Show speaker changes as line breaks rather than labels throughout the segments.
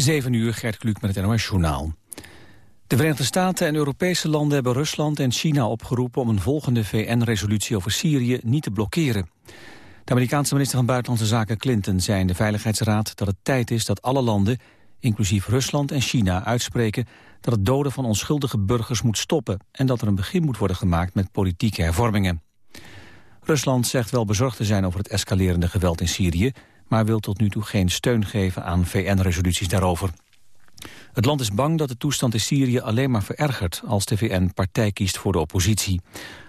7 uur, Gert Kluk met het NOS-journaal. De Verenigde Staten en Europese landen hebben Rusland en China opgeroepen... om een volgende VN-resolutie over Syrië niet te blokkeren. De Amerikaanse minister van Buitenlandse Zaken Clinton zei in de Veiligheidsraad... dat het tijd is dat alle landen, inclusief Rusland en China, uitspreken... dat het doden van onschuldige burgers moet stoppen... en dat er een begin moet worden gemaakt met politieke hervormingen. Rusland zegt wel bezorgd te zijn over het escalerende geweld in Syrië maar wil tot nu toe geen steun geven aan VN-resoluties daarover. Het land is bang dat de toestand in Syrië alleen maar verergert als de VN partij kiest voor de oppositie.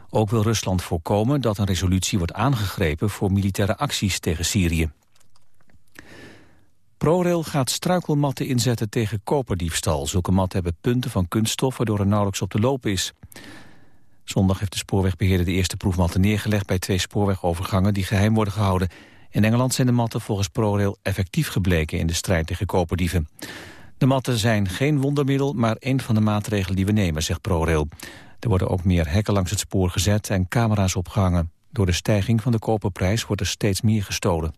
Ook wil Rusland voorkomen dat een resolutie wordt aangegrepen voor militaire acties tegen Syrië. ProRail gaat struikelmatten inzetten tegen koperdiefstal. Zulke matten hebben punten van kunststof waardoor er nauwelijks op te lopen is. Zondag heeft de spoorwegbeheerder de eerste proefmatten neergelegd bij twee spoorwegovergangen die geheim worden gehouden. In Engeland zijn de matten volgens ProRail effectief gebleken in de strijd tegen koperdieven. De matten zijn geen wondermiddel, maar een van de maatregelen die we nemen, zegt ProRail. Er worden ook meer hekken langs het spoor gezet en camera's opgehangen. Door de stijging van de koperprijs wordt er steeds meer gestolen.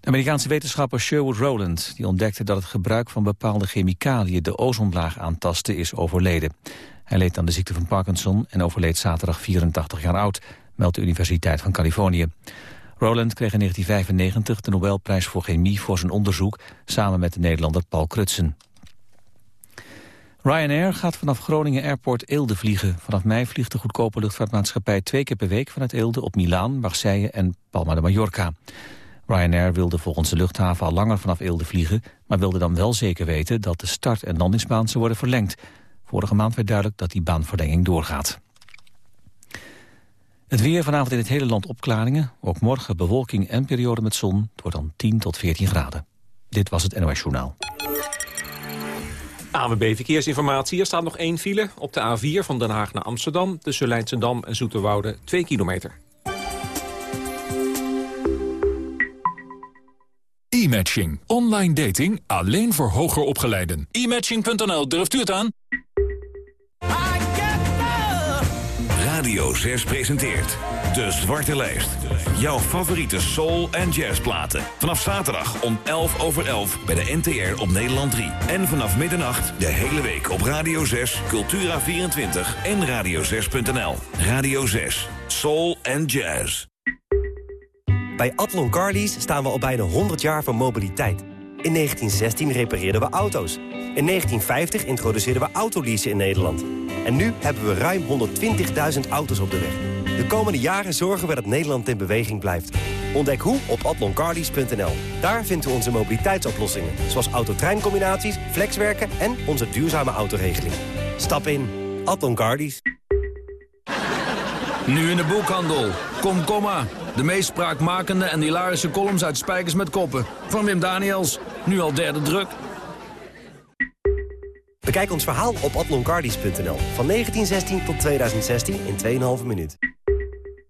De Amerikaanse wetenschapper Sherwood Rowland die ontdekte dat het gebruik van bepaalde chemicaliën de ozonlaag aantasten is overleden. Hij leed aan de ziekte van Parkinson en overleed zaterdag 84 jaar oud, meldt de Universiteit van Californië. Rowland kreeg in 1995 de Nobelprijs voor chemie voor zijn onderzoek... samen met de Nederlander Paul Krutsen. Ryanair gaat vanaf Groningen Airport Eelde vliegen. Vanaf mei vliegt de goedkope luchtvaartmaatschappij twee keer per week... vanuit Eelde op Milaan, Marseille en Palma de Mallorca. Ryanair wilde volgens de luchthaven al langer vanaf Eelde vliegen... maar wilde dan wel zeker weten dat de start- en landingsbaan zou worden verlengd. Vorige maand werd duidelijk dat die baanverlenging doorgaat. Het weer vanavond in het hele land opklaringen. Ook morgen bewolking en periode met zon. Het wordt dan 10 tot 14 graden. Dit was het NOS Journaal.
ANWB Verkeersinformatie. Er staat nog één file op de A4 van Den Haag naar Amsterdam... tussen Leidsendam en Zoeterwoude, 2 kilometer.
E-matching. Online dating alleen voor hoger opgeleiden.
E-matching.nl, durft u het aan?
Radio 6 presenteert De Zwarte Lijst. Jouw favoriete soul- en jazzplaten. Vanaf zaterdag om 11 over 11 bij de NTR op Nederland 3. En vanaf middernacht de hele week op Radio 6, Cultura24 en radio6.nl. Radio 6, soul en jazz.
Bij Atlon Carlies staan we al bijna 100 jaar van mobiliteit. In 1916 repareerden we auto's. In 1950 introduceerden we autoleasen in Nederland. En nu hebben we ruim 120.000 auto's op de weg. De komende jaren zorgen we dat Nederland in beweging blijft. Ontdek hoe op atloncarlies.nl. Daar vinden we onze mobiliteitsoplossingen. Zoals autotreincombinaties, flexwerken en onze duurzame autoregeling. Stap in. Atlon Carlies.
Nu in de boekhandel. Kom, komma. De meest spraakmakende en hilarische columns uit Spijkers met Koppen. Van Wim Daniels. Nu al derde druk.
Bekijk ons verhaal op atloncardies.nl. Van 1916 tot 2016 in 2,5 minuut.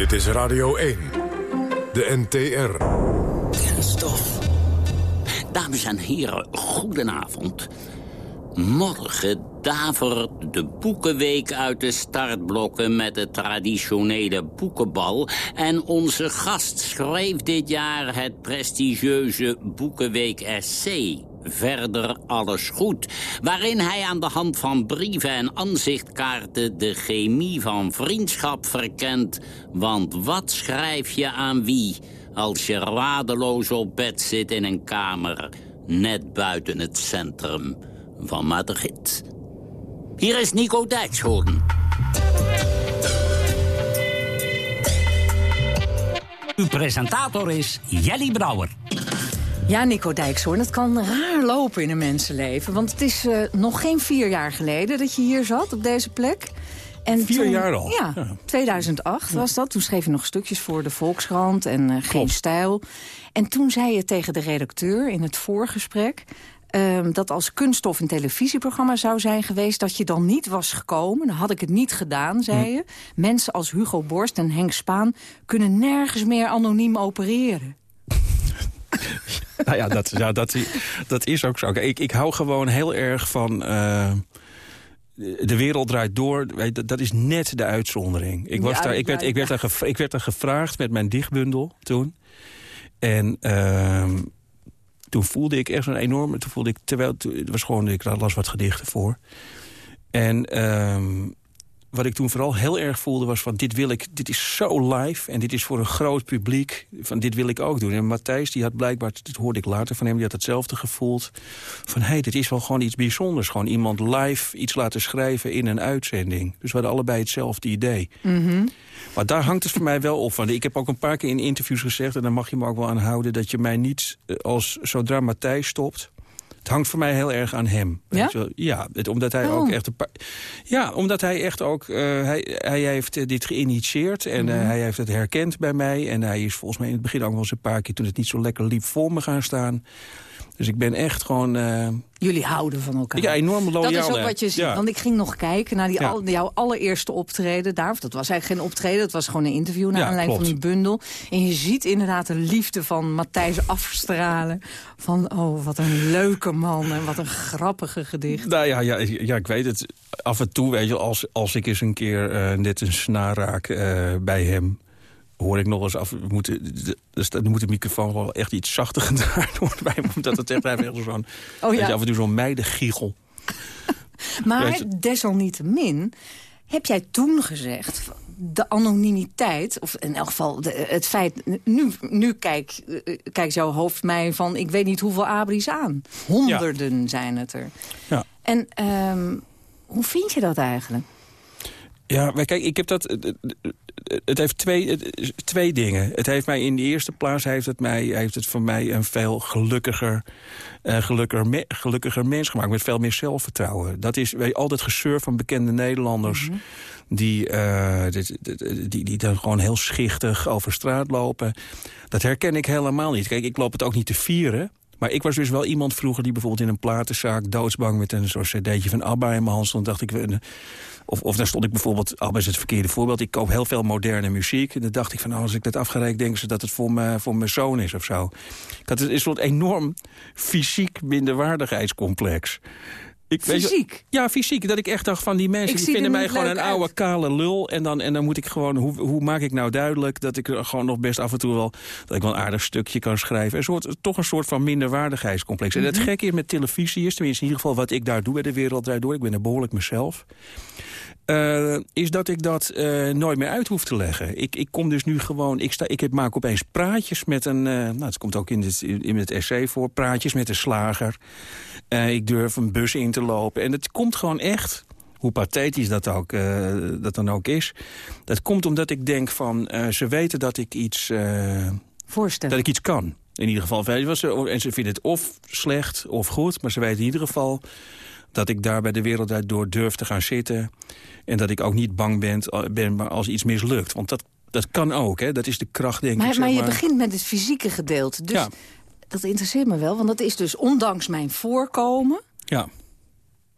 Dit is Radio 1, de NTR.
Kenstof. Dames en heren, goedenavond. Morgen davert de Boekenweek uit de startblokken met het traditionele boekenbal. En onze gast schreef dit jaar het prestigieuze Boekenweek Essay. Verder alles goed, waarin hij aan de hand van brieven en aanzichtkaarten de chemie van vriendschap verkent. Want wat schrijf je aan wie als je radeloos op bed zit in een kamer, net buiten het centrum van Madrid? Hier is Nico Dijkshoorn.
Uw presentator is Jelly Brouwer.
Ja, Nico Dijkshoorn, het kan raar lopen in een mensenleven. Want het is uh, nog geen vier jaar geleden dat je hier zat, op deze plek.
En
Vier
toen-
jaar al?
Ja,
Ja.
2008 was dat. Toen schreef je nog stukjes voor de Volkskrant en eh, Geen Stijl. En toen zei je tegen de redacteur in het voorgesprek... ehm, dat als kunststof een televisieprogramma zou zijn geweest... dat je dan niet was gekomen. Dan had ik het niet gedaan, zei
Hm.
je. Mensen als Hugo Borst en Henk Spaan... kunnen nergens meer anoniem opereren.
Nou ja, dat, ja dat, dat is ook zo. Ik, ik hou gewoon heel erg van... eh, de wereld draait door, dat, dat is net de uitzondering. Ik, was
Ja,
daar, ik, werd, ik, werd daar gevra- ik werd daar gevraagd met mijn dichtbundel toen. En ehm, toen voelde ik echt zo'n enorme... Toen voelde ik, terwijl, toen- het was gewoon, ik las wat gedichten voor. En ehm, wat ik toen vooral heel erg voelde was van... dit wil ik, dit is zo live en dit is voor een groot publiek. Van dit wil ik ook doen. En Matthijs, die had blijkbaar, dit hoorde ik later van hem... die had hetzelfde gevoeld. Van hé, hey, dit is wel gewoon iets bijzonders. Gewoon iemand live iets laten schrijven in een uitzending. Dus we hadden allebei hetzelfde idee. Maar daar hangt het voor mij wel op van. Ik heb ook een paar keer in interviews gezegd... en daar mag je me ook wel aan houden... dat je mij niet eh, als zodra Matthijs stopt... Het hangt voor mij heel erg aan hem.
Ja?
Weet je wel? Ja, het- omdat hij
Oh.
ook echt een paar... Ja, omdat hij echt ook... eh, hij, hij heeft eh, dit geïnitieerd en eh, hij heeft het herkend bij mij. En hij is volgens mij in het begin ook wel eens een paar keer... toen het niet zo lekker liep, voor me gaan staan. Dus ik ben echt gewoon... eh,
Jullie houden van elkaar.
ja, enorm loyaal.
Dat is ook wat je ziet.
Ja.
Want ik ging nog kijken naar die
Ja.
al, jouw allereerste optreden daar. Of dat was eigenlijk geen optreden, dat was gewoon een interview... naar
Ja,
aanleiding van die bundel. En je ziet inderdaad de liefde van Matthijs afstralen. Van, oh, wat een leuke man en wat een grappige gedicht.
Nou ja, ja, ja, ik weet het. Af en toe, weet je, als, als ik eens een keer eh, net een snaar raak eh, bij hem... hoor ik nog eens af, moeten, dus dan moet de microfoon wel echt iets zachter gedraaid worden bij. Omdat het echt, echt zo'n,
Oh, ja.
af en toe zo'n meidengiegel.
Maar
je-
desalniettemin heb jij toen gezegd... de anonimiteit, of in elk geval de, het feit... nu, nu kijk, eh, kijkt jouw hoofd mij van... ik weet niet hoeveel abris aan. Honderden zijn het er.
Ja.
En ehm, hoe vind je dat eigenlijk?
Ja, maar kijk, ik heb dat. Het- heeft twee, het- twee dingen. Het heeft mij in de eerste plaats heeft het, mij, heeft het voor mij een veel gelukkiger, eh, gelukkiger, me- gelukkiger mens gemaakt. Met veel meer zelfvertrouwen. Dat is weet je, altijd gesurfd van bekende Nederlanders. Die, eh, dit- die, die dan gewoon heel schichtig over straat lopen. Dat herken ik helemaal niet. Kijk, ik loop het ook niet te vieren. Maar ik was dus wel iemand vroeger die bijvoorbeeld in een platenzaak... doodsbang met een soort cd'tje van ABBA in mijn hand stond. dacht ik, eh, of, of dan stond ik bijvoorbeeld, ABBA is het verkeerde voorbeeld... ik koop heel veel moderne muziek. En dan dacht ik van, nou, als ik dat afgereikt denken ze dat het voor, me, voor mijn zoon is of zo. Ik had een soort enorm fysiek minderwaardigheidscomplex. Ik, weet je-
Fysiek?
ja, fysiek. Dat ik echt dacht van die mensen
Ik
die vinden mij gewoon een
leuk
oude
uit.
kale lul. En dan, en dan moet ik gewoon, hoe, hoe maak ik nou duidelijk dat ik er gewoon nog best af en toe wel, dat ik wel een aardig stukje kan schrijven. Een soort, toch een soort van minderwaardigheidscomplex. En het
Mhm.
gekke is met televisie is, tenminste in ieder geval wat ik daar doe bij de wereld draait door. Ik ben er behoorlijk mezelf. Eh, is dat ik dat eh, nooit meer uit hoef te leggen. Ik, ik kom dus nu gewoon, ik, sta, ik heb, maak opeens praatjes met een, eh, nou het komt ook in het, in het essay voor, praatjes met een slager. Ik durf een bus in te lopen. En het komt gewoon echt, hoe pathetisch dat, ook, dat dan ook is. Dat komt omdat ik denk van, ze weten dat ik iets...
Voorstellen.
dat ik iets kan. In ieder geval, en ze vinden het of slecht of goed... maar ze weten in ieder geval dat ik daar bij de wereld uit door durf te gaan zitten... en dat ik ook niet bang ben, ben maar als iets mislukt. Want dat, dat kan ook, hè? dat is de kracht, denk ik.
Maar,
zeg
maar je begint met het fysieke gedeelte. Dus
Ja.
dat interesseert me wel, want dat is dus ondanks mijn voorkomen...
Ja.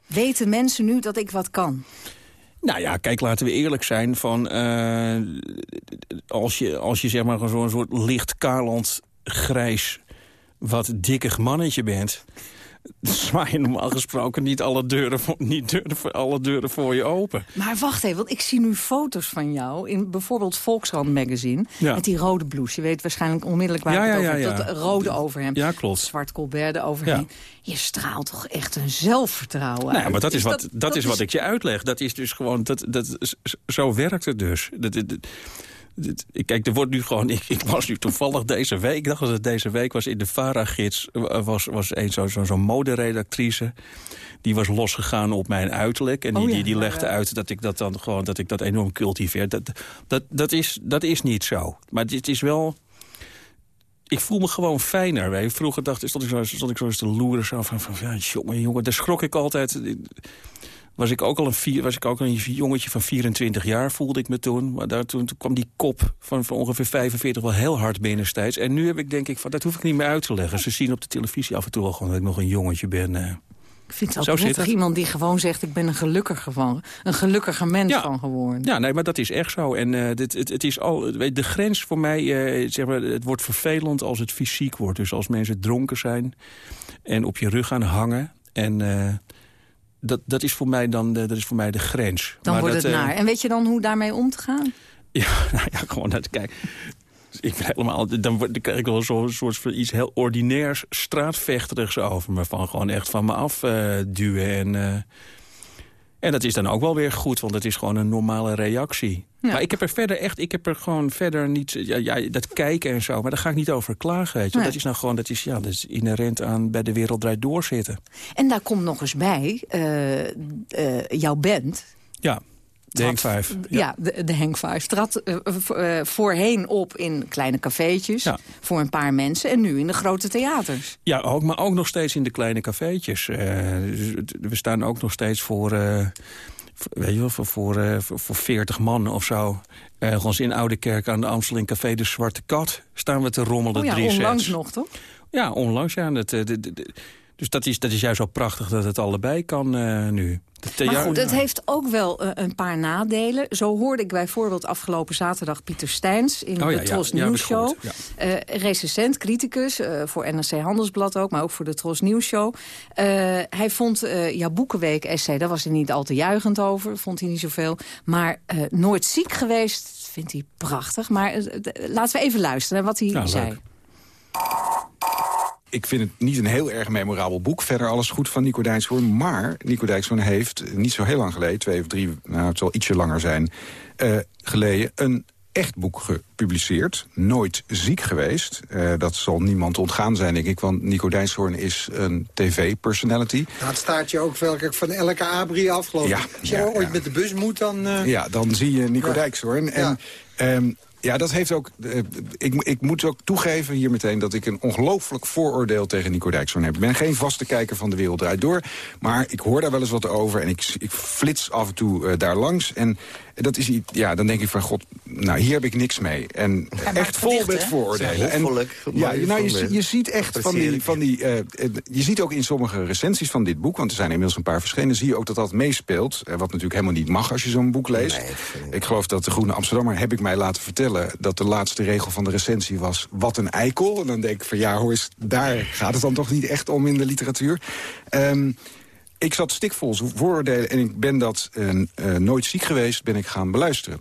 weten mensen nu dat ik wat kan.
Nou ja, kijk, laten we eerlijk zijn. Van, eh, als, je, als je zeg maar zo'n soort licht kalend, grijs, wat dikkig mannetje bent... zwaai je normaal gesproken niet alle deuren, voor, niet deuren, voor- alle deuren voor je open.
Maar wacht even, want ik zie nu foto's van jou... in bijvoorbeeld Volkskrant magazine,
Ja.
met die rode blouse. Je weet waarschijnlijk onmiddellijk waar
Ja,
het
ja,
over
ja.
Dat rode overhemd,
Ja, klopt.
zwart colbert overheen. Je straalt toch echt een zelfvertrouwen
Nou ja,
uit.
maar dat is, wat, dat, is wat ik je uitleg. Dat is dus gewoon, dat, dat, zo werkt het dus. Dat, kijk, er wordt nu gewoon, ik, ik was nu toevallig deze week, ik dacht dat het deze week was, in de VARA-gids was, was een zo'n zo, zo moderedactrice. Die was losgegaan op mijn uiterlijk. En die,
Oh ja,
die, legde
ja.
uit dat ik dat dan gewoon, dat ik dat enorm cultiveer. Dat, dat, dat, is, dat is niet zo. Maar dit is wel ik voel me gewoon fijner. Je. Vroeger dacht, stond ik zo, stond ik zo eens te loeren. Zo van, van ja, jongen, jongen, daar schrok ik altijd. Was ik ook al een, vier, was ik ook al een jongetje van 24 jaar, voelde ik me toen. Maar daar, toen, toen kwam die kop van, van ongeveer 45 wel heel hard binnen steeds. En nu heb ik denk ik, van, dat hoef ik niet meer uit te leggen. Ze zien op de televisie af en toe al gewoon dat ik nog een jongetje ben. Uh.
Ik vind het ook prettig iemand die gewoon zegt... ik ben een gelukkiger, van, een gelukkiger mens van geworden.
Ja, nee, maar dat is echt zo. En uh, dit, het, het, is al, de grens voor mij, uh, zeg maar, het wordt vervelend als het fysiek wordt. Dus als mensen dronken zijn en op je rug gaan hangen... en dat, dat, is voor mij dan de, dat is voor mij de grens.
Dan
maar
wordt
dat,
het naar. En weet je dan hoe daarmee om te gaan?
Ja, nou ja, gewoon dat, kijk... Ik ben helemaal, dan, dan krijg ik wel zo'n soort van iets heel ordinairs, straatvechterigs over me. Van gewoon echt van me afduwen. Uh, en, uh, en dat is dan ook wel weer goed, want het is gewoon een normale reactie. Ja. Maar ik heb er verder echt, ik heb er gewoon verder niet, ja, ja, dat kijken en zo, maar daar ga ik niet over klagen, weet je. Nee. Dat is nou gewoon, dat is, ja, dat is inherent aan bij de wereld draait doorzitten.
En daar komt nog eens bij, uh, uh, jouw band.
Ja. De Henk Vijf.
Ja, ja de, de Henk Vijf. Trad uh, uh, voorheen op in kleine cafeetjes ja. voor een paar mensen... en nu in de grote theaters.
Ja, ook, maar ook nog steeds in de kleine cafeetjes. Uh, we staan ook nog steeds voor, weet je wel, voor, voor, voor 40 man of zo. Ergens in Oude Kerk aan de Amstel in Café de Zwarte Kat... staan we te rommelen
oh ja,
drie
onlangs
sets.
nog, toch?
Ja, onlangs, ja. Dat, de, de, de, dus dat is, dat is juist zo prachtig dat het allebei kan uh, nu.
Maar goed, het heeft ook wel uh, een paar nadelen. Zo hoorde ik bijvoorbeeld afgelopen zatedag Pieter Steins... in
oh, ja,
de Tros
ja,
Nieuws Show.
Ja.
Uh, recensent, criticus, uh, voor NRC Handelsblad ook... maar ook voor de Tros Nieuws Show. hij vond jouw Boekenweek-essay, daar was hij niet al te juichend over. Vond hij niet zoveel. Maar Nooit ziek geweest vindt hij prachtig. Maar laten we even luisteren naar wat hij
Nou,
zei.
leuk.
Ik vind het niet een heel erg memorabel boek. Verder alles goed van Nico Dijkshoorn. Maar Nico Dijkshoorn heeft niet zo heel lang geleden... twee of drie, nou het zal ietsje langer zijn... Uh, geleden een echt boek gepubliceerd. Nooit ziek geweest. Uh, dat zal niemand ontgaan zijn, denk ik. Want Nico Dijkshoorn is een tv-personality.
Nou, het staat je ook wel van elke abri af, geloof ik.
Ja,
Als je
ja,
ooit
ja.
met de bus moet, dan... Uh...
Ja, dan zie je Nico. Dijkshoorn. En, um, ja, dat heeft ook... Uh, ik, ik moet ook toegeven hier meteen dat ik een ongelooflijk vooroordeel tegen Nico Dijkshoorn heb. Ik ben geen vaste kijker van De Wereld Draait Door. Maar ik hoor daar wel eens wat over en ik, ik flits af en toe uh, daar langs. En dat is iets, ja, dan denk ik van, god, nou, hier heb ik niks mee. En echt vol met vooroordelen. En, ja, nou, je, je ziet echt van die... Van die uh, je ziet ook in sommige recensies van dit boek... want er zijn inmiddels een paar verschenen... zie je ook dat dat meespeelt. Uh, wat natuurlijk helemaal niet mag als je zo'n boek leest. ik geloof dat de Groene Amsterdammer, heb ik mij laten vertellen... dat de laatste regel van de recensie was... wat een eikel. En dan denk ik van ja, hoor eens, daar gaat het dan toch niet echt om in de literatuur. Um, ik zat stikvol vooroordelen en ik ben dat uh, uh, nooit ziek geweest... ben ik gaan beluisteren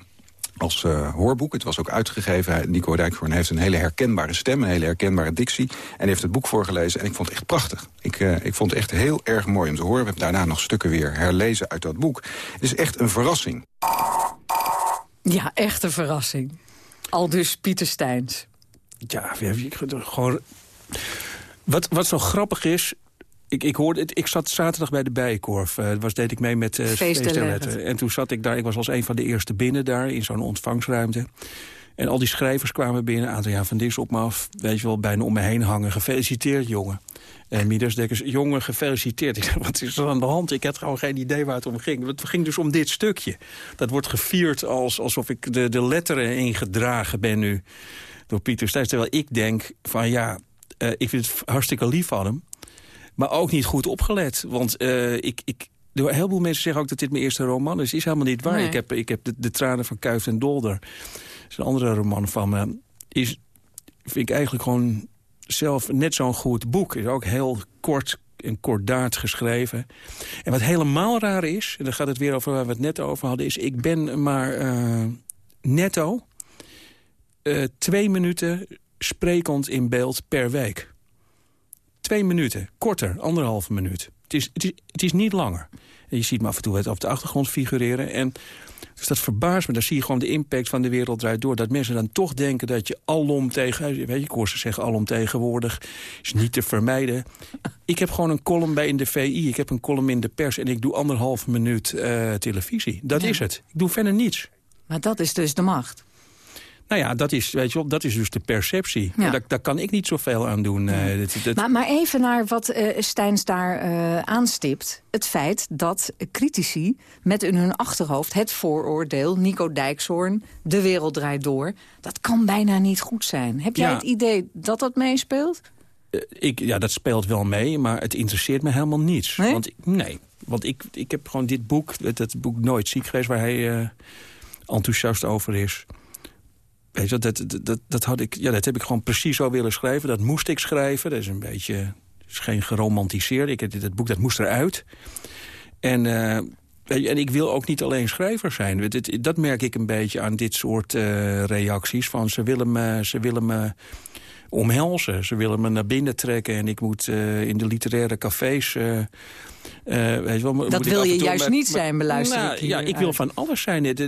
als uh, hoorboek. Het was ook uitgegeven. Nico Dijkhoorn heeft een hele herkenbare stem, een hele herkenbare dictie. En heeft het boek voorgelezen en ik vond het echt prachtig. Ik, uh, ik vond het echt heel erg mooi om te horen. We hebben daarna nog stukken weer herlezen uit dat boek. Het is echt een verrassing.
Ja, echt een verrassing. Al dus Pieter Steins.
Ja, gewoon... Wat, wat zo grappig is, ik, ik, hoorde, ik zat zaterdag bij de Bijenkorf. Uh, was, deed ik mee met uh,
en
toen zat ik daar, ik was als een van de eerste binnen daar... in zo'n ontvangstruimte. En al die schrijvers kwamen binnen. Adriaan van Dis op me af. Weet je wel, bijna om me heen hangen. Gefeliciteerd, jongen. En Midas Dekkers, jongen, gefeliciteerd. Ik zei, wat is er aan de hand? Ik had gewoon geen idee waar het om ging. Het ging dus om dit stukje. Dat wordt gevierd als, alsof ik de, de letteren ingedragen ben nu... door Pieter Stijs. Terwijl ik denk van ja, uh, ik vind het hartstikke lief van hem... Maar ook niet goed opgelet. Want uh, ik, ik, een heleboel mensen zeggen ook dat dit mijn eerste roman is. Is helemaal niet waar.
Nee.
Ik heb, ik heb de, de tranen van Kuif en Dolder. Dat is een andere roman van me. Is, vind ik eigenlijk gewoon zelf net zo'n goed boek. Is ook heel kort en kordaat geschreven. En wat helemaal raar is, en dan gaat het weer over waar we het net over hadden... is ik ben maar uh, netto uh, twee minuten sprekend in beeld per week. Twee minuten, korter, anderhalve minuut. Het is, het is, het is niet langer. En je ziet me af en toe het op de achtergrond figureren. En dus dat verbaast me. Dan zie je gewoon de impact van de wereld draait door. Dat mensen dan toch denken dat je alom tegen... Weet je, ze zeggen alom tegenwoordig. Is niet te vermijden. Ik heb gewoon een column bij in de VI. Ik heb een column in de pers. En ik doe anderhalve minuut uh, televisie. Dat
Ja.
is het. Ik doe verder niets.
Maar dat is dus de macht.
Nou ja, dat is, weet je wel, dat is dus de perceptie.
Ja.
Daar, daar kan ik niet zoveel aan doen. eh, dat- dat-
Maar, maar even naar wat eh Stijns daar eh, aanstipt. Het feit dat critici met in hun achterhoofd het vooroordeel... Nico Dijkshoorn, de wereld draait door... dat kan bijna niet goed zijn. Heb jij
Ja.
het idee dat dat meespeelt?
Ik, ja, dat speelt wel mee, maar het interesseert me helemaal niets.
Nee?
Want, nee, want ik, ik heb gewoon dit boek, het, het boek Nooit ziek geweest... waar hij enthousiast over is. Weet dat, dat, dat, dat, had ik, ja, dat heb ik gewoon precies zo willen schrijven. Dat moest ik schrijven. Dat is een beetje, dat is geen geromantiseerd. Ik, dit, het boek dat moest eruit. En, eh, en ik wil ook niet alleen schrijver zijn. Dit- dat merk ik een beetje aan dit soort eh, reacties. Van ze willen me... Ze willen me omhelzen. Ze willen me naar binnen trekken en ik moet eh, in de literaire cafés... eh, eh, weet je wel,
Dat wil je juist niet zijn, beluister
Nou,
ik
Ja, ik wil van alles zijn. Ik,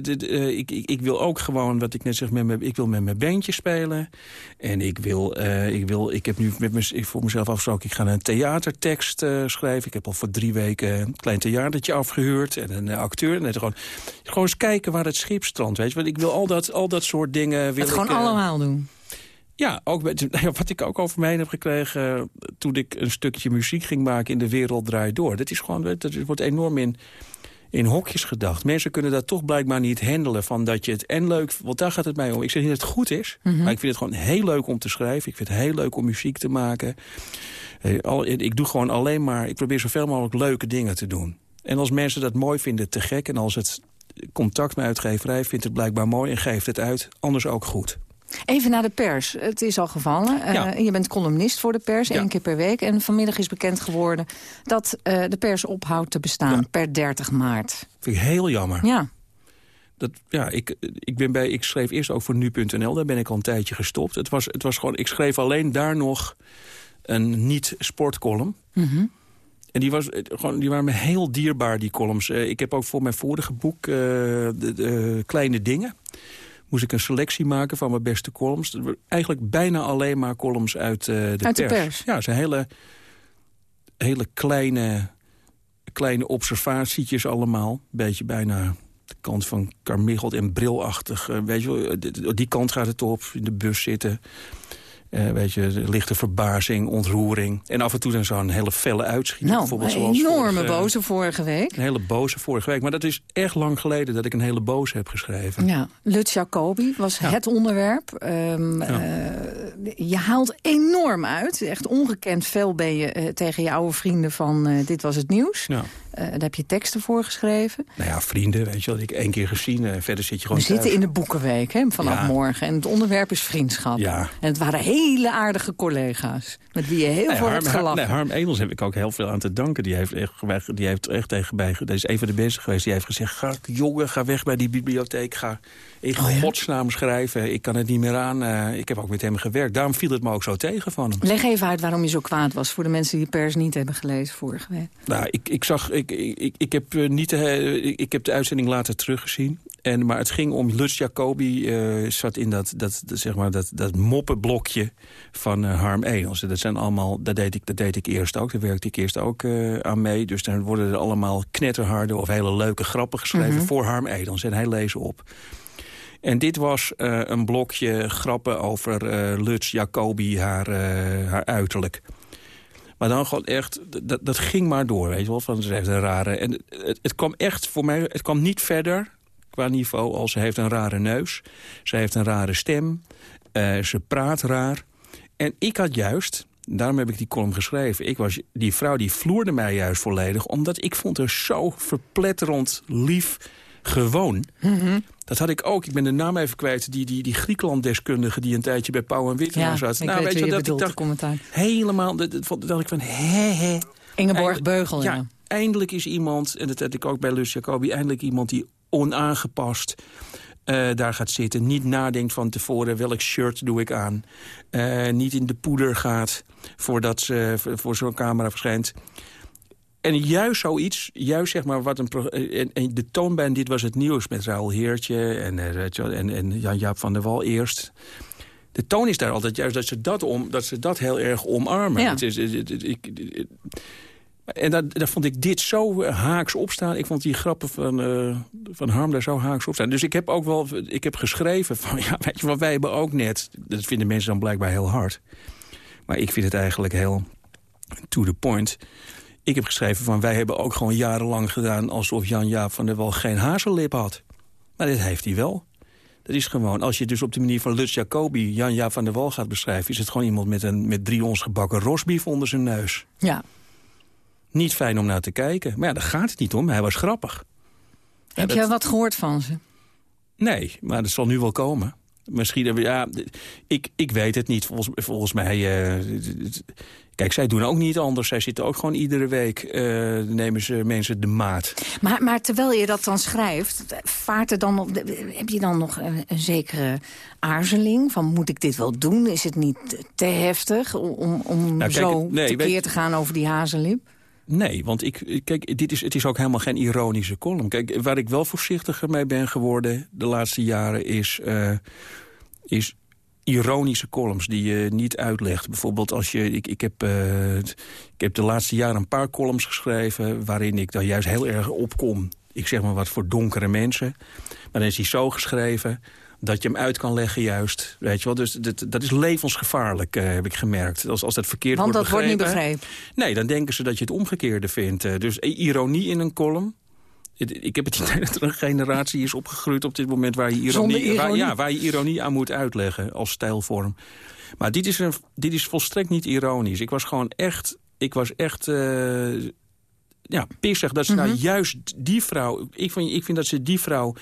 ik, ik wil ook gewoon, wat ik net zeg, met ik wil met mijn bandje spelen. En ik wil, ik wil, ik heb nu met mez- ik voor mezelf afgesproken, ik ga een theatertekst schrijven. Ik heb al voor drie weken een klein theatertje afgehuurd en een acteur. En gewoon, gewoon eens kijken waar het schip strandt, weet je. Want ik wil al dat, al dat soort dingen... Wil
Het gewoon
ik,
allemaal doen.
Ja, ook ja, wat ik ook over mij heen heb gekregen... toen ik een stukje muziek ging maken in De Wereld Draait Door. Dat, is gewoon, dat wordt enorm in, in hokjes gedacht. Mensen kunnen dat toch blijkbaar niet handelen. Van dat je het en leuk... Want daar gaat het mij om. Ik zeg niet dat het goed is.
Mhm.
Maar ik vind het gewoon heel leuk om te schrijven. Ik vind het heel leuk om muziek te maken. Eh, ik doe gewoon alleen maar... Ik probeer zoveel mogelijk leuke dingen te doen. En als mensen dat mooi vinden, te gek. En als het contact met uitgeverij vindt het blijkbaar mooi... en geeft het uit, anders ook goed.
Even naar de pers. Het is al gevallen. Eh, je bent columnist voor de pers,
Ja.
één keer per week. En vanmiddag is bekend geworden dat eh, de pers ophoudt te bestaan per 30 maart.
Vind ik heel jammer.
Ja.
Dat, ja, ik, ik, ben bij, ik schreef eerst ook voor nu.nl. Daar ben ik al een tijdje gestopt. Het was, het was gewoon, ik schreef alleen daar nog een niet-sportcolumn.
Mhm.
En die, was, gewoon, die waren me heel dierbaar, die columns. Eh, ik heb ook voor mijn vorige boek, de, de Kleine Dingen... moest ik een selectie maken van mijn beste columns. Eigenlijk bijna alleen maar columns uit, eh, de,
Uit de
pers.
pers.
Ja, ze zijn hele, hele kleine, kleine observatietjes allemaal. Beetje bijna de kant van Carmichelt en brilachtig. eh, weet je, wel, eh, die kant gaat het op, in de bus zitten. Eh, weet je, lichte verbazing, ontroering. En af en toe dan zo'n hele felle uitschieter.
Nou, een enorme
vorige-
boze vorige week.
Een hele boze vorige week. Maar dat is echt lang geleden dat ik een hele boze heb geschreven.
Ja, Lutz Jacobi was
Ja.
het onderwerp. Ehm, eh, je haalt enorm uit. Echt ongekend veel ben je eh, tegen je oude vrienden van Dit Was Het Nieuws.
Ja.
Eh, daar heb je teksten voor geschreven.
Nou ja, vrienden, weet je wel. Ik één keer gezien. en verder zit je
We
gewoon
zitten
thuis.
in de boekenweek hè, vanaf
Ja.
morgen. En het onderwerp is vriendschap.
Ja.
En het waren hele aardige collega's. Met wie je heel
Nee,
veel
Harm,
hebt gelachen.
nee, Harm Edels heb ik ook heel veel aan te danken. Die heeft echt, die heeft echt tegen mij... Dat is een van de beste geweest. Die heeft gezegd, ga, jongen, ga weg bij die bibliotheek. Ga in
Oh
godsnaam schrijven. Ik kan het niet meer aan. Eh, ik heb ook met hem gewerkt. Daarom viel het me ook zo tegen van hem.
Leg even uit waarom je zo kwaad was... voor de mensen die de pers niet hebben gelezen vorige week.
Nou, ik, ik zag, ik, ik, ik, heb eh, niet, de, ik, ik heb de uitzending later teruggezien. En, maar het ging om Lutz Jacobi, eh, zat in dat, dat, zeg maar, dat, dat moppenblokje van eh, Harm Edels. Dat zijn allemaal, dat deed, ik, dat deed ik eerst ook, daar werkte ik eerst ook eh, aan mee. Dus dan worden er allemaal knetterharde of hele leuke grappen geschreven
Mhm.
voor Harm Edels. En hij lezen op. En dit was eh, een blokje grappen over eh Lutz Jacobi, haar, eh, haar uiterlijk. Maar dan gewoon echt, dat, ging maar door, weet je wel. Van, ze heeft een rare... En het, het kwam echt voor mij, het kwam niet verder qua niveau als ze heeft een rare neus. Ze heeft een rare stem. ze praat raar. En ik had juist, daarom heb ik die column geschreven... Ik was, die vrouw die vloerde mij juist volledig... omdat ik vond haar zo verpletterend lief gewoon. Dat had ik ook. Ik ben de naam even kwijt. Die, die, die Griekenland-deskundige die een tijdje bij Pauw en Witteman
Ja,
zat.
ik weet wie je
dat
bedoelt,
ik
commentaar.
helemaal... Dat, dat, ik van, hè, hè.
Ingeborg
Eindelijk-
Beugel, ja.
ja. Eindelijk is iemand, en dat had ik ook bij Lus Jacobi... eindelijk iemand die onaangepast eh, daar gaat zitten. Niet nadenkt van tevoren welk shirt doe ik aan. Eh, niet in de poeder gaat voordat ze voor zo'n camera verschijnt. En juist zoiets, juist zeg maar wat een... pro- En, en de toon bij dit was het nieuws met Raoul Heertje en, eh, en, en Jan-Jaap van der Wal eerst. De toon is daar altijd juist dat ze dat, om, dat, ze dat heel erg omarmen.
Ja.
Het is, het- het- het- ik, En daar, daar vond ik dit zo eh, haaks op staan. Ik vond die grappen van, uh, van Harm daar zo haaks op staan. Dus ik heb ook wel ik heb geschreven van... ja, weet je wat, wij hebben ook net... dat vinden mensen dan blijkbaar heel hard. Maar ik vind het eigenlijk heel to the point. Ik heb geschreven van... wij hebben ook gewoon jarenlang gedaan... alsof Jan-Jaap van der Wal geen hazellip had. Maar dit heeft hij wel. Dat is gewoon, als je dus op de manier van Lutz Jacobi... Jan-Jaap van der Wal gaat beschrijven... is het gewoon iemand met, een, met drie ons gebakken rosbief onder zijn neus.
Ja.
Niet fijn om naar te kijken. Maar ja, daar gaat het niet om. Hij was grappig.
Heb je wat gehoord van ze?
Nee, maar dat zal nu wel komen. Misschien, ja, ik, ik weet het niet. Volgens, volgens mij, uh, kijk, zij doen ook niet anders. Zij zitten ook gewoon iedere week, uh, nemen ze mensen de maat.
Maar, maar terwijl je dat dan schrijft, vaart er dan heb je dan nog een, een, zekere aarzeling? Van, moet ik dit wel doen? Is het niet te heftig om, om nou, kijk, zo nee, tekeer weet, te gaan over die hazenlip?
Nee, want ik, kijk, dit is, het is ook helemaal geen ironische column. Kijk, waar ik wel voorzichtiger mee ben geworden de laatste jaren... is, uh, is ironische columns die je niet uitlegt. Bijvoorbeeld als je... Ik, ik, heb, uh, ik heb de laatste jaren een paar columns geschreven... waarin ik dan juist heel erg opkom. Ik zeg maar wat voor donkere mensen. Maar dan is die zo geschreven dat je hem uit kan leggen juist. Weet je wel? Dus dat, dat is levensgevaarlijk, uh, heb ik gemerkt. Als, als dat verkeerd
Want
wordt
begrepen... Want dat wordt niet begrepen?
Nee, dan denken ze dat je het omgekeerde vindt. Uh, dus ironie in een column... Ik heb het idee dat er een generatie is opgegroeid op dit moment... waar je ironie,
ironie?
Waar, ja, waar je ironie aan moet uitleggen als stijlvorm. Maar dit is, een, dit is volstrekt niet ironisch. Ik was gewoon echt... Ik was echt uh, ja, pissig dat ze nou mhm. juist die vrouw... Ik vind, ik vind dat ze die vrouw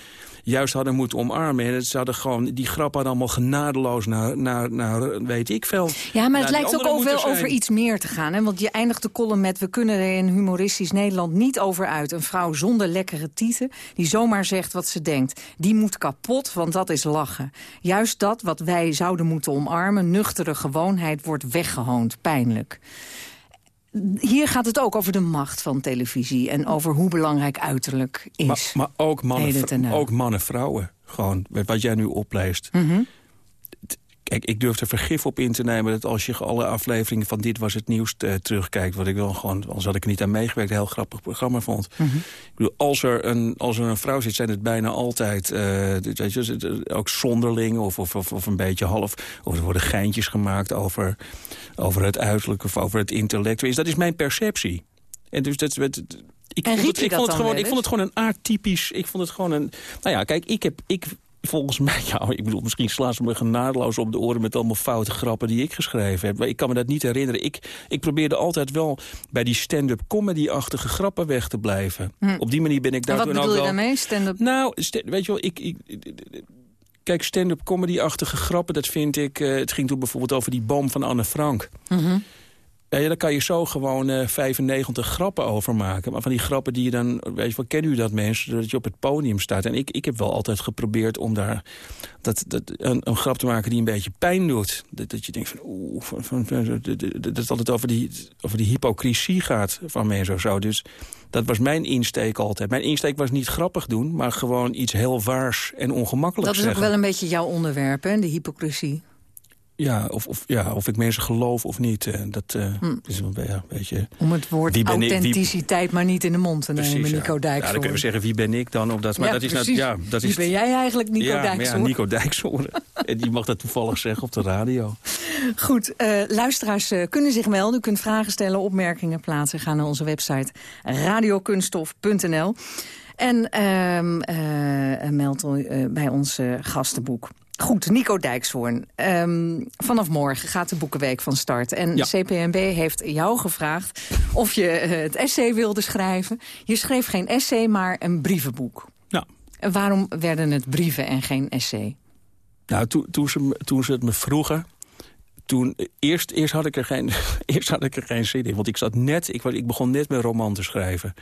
juist hadden moeten omarmen. En ze hadden gewoon, die grap hadden allemaal genadeloos naar, naar, naar weet ik veel.
Ja, maar het lijkt ook over, wel over iets meer te gaan. Hè? Want je eindigt de column met... we kunnen er in humoristisch Nederland niet over uit. Een vrouw zonder lekkere tieten, die zomaar zegt wat ze denkt. Die moet kapot, want dat is lachen. Juist dat wat wij zouden moeten omarmen, nuchtere gewoonheid... wordt weggehoond, pijnlijk hier gaat het ook over de macht van televisie... en over hoe belangrijk uiterlijk is.
Maar, maar ook mannen, ook mannen, vrouwen. Gewoon, wat jij nu opleest.
Mm
Kijk, ik durf er vergif op in te nemen dat als je alle afleveringen van Dit Was Het Nieuws uh, terugkijkt... wat ik wel gewoon, als had ik er niet aan meegewerkt, een heel grappig programma vond.
Mhm.
Ik bedoel, als er, een, als er een vrouw zit, zijn het bijna altijd uh, weet je, ook zonderlingen of, of, of, of, een beetje half... of er worden geintjes gemaakt over, over het uiterlijk of over het intellect. Dus dat is mijn perceptie. En dus dat, ik,
vond
het,
ik,
vond het gewoon, ik vond het gewoon een atypisch... Ik vond het gewoon een... Nou ja, kijk, ik heb... Ik, volgens mij, ja, ik bedoel, misschien slaan ze me genadeloos op de oren... met allemaal foute grappen die ik geschreven heb. Maar ik kan me dat niet herinneren. Ik, ik probeerde altijd wel bij die stand-up comedy-achtige grappen weg te blijven.
Hm.
Op die manier ben ik daar
toen
ook
wel...
Wat bedoel
je daarmee, stand-up?
Nou, weet je wel, ik... ik Kijk, stand-up comedy-achtige grappen, dat vind ik... Uh, het ging toen bijvoorbeeld over die boom van Anne Frank.
Mm
ja, daar kan je zo gewoon uh, 95 grappen over maken. Maar van die grappen die je dan... Weet je wel, kennen u dat mensen? Dat je op het podium staat. En ik, ik heb wel altijd geprobeerd om daar dat, dat, een, een grap te maken die een beetje pijn doet. Dat, dat je denkt van... Oeh, van, van, dat het altijd over die, over die hypocrisie gaat van mensen of zo. Dus dat was mijn insteek altijd. Mijn insteek was niet grappig doen, maar gewoon iets heel waars en ongemakkelijks
Dat is ook wel een beetje jouw onderwerp, hè? De hypocrisie.
Ja of, of, ja, of ik mensen geloof of niet. Uh, dat uh, hm. is een, ja, een beetje...
Om het woord authenticiteit wie... maar niet in de mond te nemen,
precies,
Nico
ja.
Dijkshoorn.
Ja, dan kunnen we zeggen, wie ben ik dan? Of dat, maar
ja,
dat is. Nou, ja, dat
wie
is,
ben jij eigenlijk, Nico
ja,
Dijkshoorn?
Ja, Nico Dijkshoorn. en die mag dat toevallig zeggen op de radio.
Goed, uh, luisteraars uh, kunnen zich melden. U kunt vragen stellen, opmerkingen plaatsen. Ga naar onze website radiokunstof.nl. En uh, meld uh, bij ons gastenboek. Goed, Nico Dijkshoorn. Um, vanaf morgen gaat de Boekenweek van start. En
ja.
CPNB heeft jou gevraagd of je het essay wilde schrijven. Je schreef geen essay, maar een brievenboek.
Ja.
En waarom werden het brieven en geen essay?
Nou, toen, toen, ze, toen ze het me vroegen... Toen, eerst, eerst, had ik er geen, eerst had ik er geen zin in. Want ik, zat net, ik, ik begon net met roman te schrijven.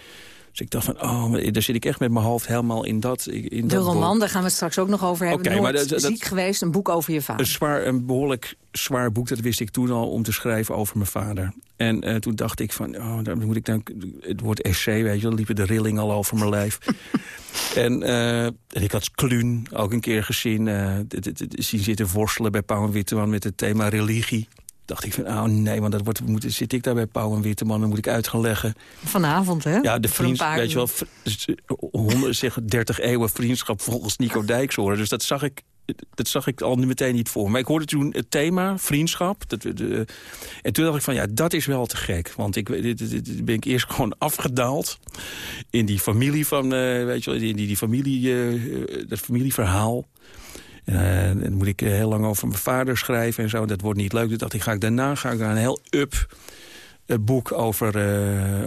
Dus ik dacht van, oh, daar zit ik echt met mijn hoofd helemaal in dat in
De
dat
roman,
boek.
daar gaan we het straks ook nog over hebben.
Okay, maar dat,
ziek geweest, een boek over je vader.
Een, zwaar, een behoorlijk zwaar boek, dat wist ik toen al, om te schrijven over mijn vader. En uh, toen dacht ik van, oh, dan moet ik dan het woord essay, weet je, dan liepen de rilling al over mijn lijf. en, uh, en ik had Kluun ook een keer gezien, uh, zien zitten worstelen bij Pauw en Witteman met het thema religie. Dacht ik van, oh nee, want dat wordt, moet, zit ik daar bij Pauw en Witteman... dan moet ik uit gaan leggen.
Vanavond, hè?
Ja, de vriend, weet je wel, honderd, zeg, 30 eeuwen vriendschap volgens Nico Dijkshoorn. Dus dat zag ik dat zag ik al meteen niet voor. Maar ik hoorde toen het thema, vriendschap. Dat, de, en toen dacht ik van, ja, dat is wel te gek. Want ik ben ik eerst gewoon afgedaald in die familie van, uh, weet je wel, in die, die familie, uh, dat familieverhaal. Uh, dan moet ik heel lang over mijn vader schrijven en zo. Dat wordt niet leuk. Dacht ik, ga ik daarna ga ik een heel up boek over,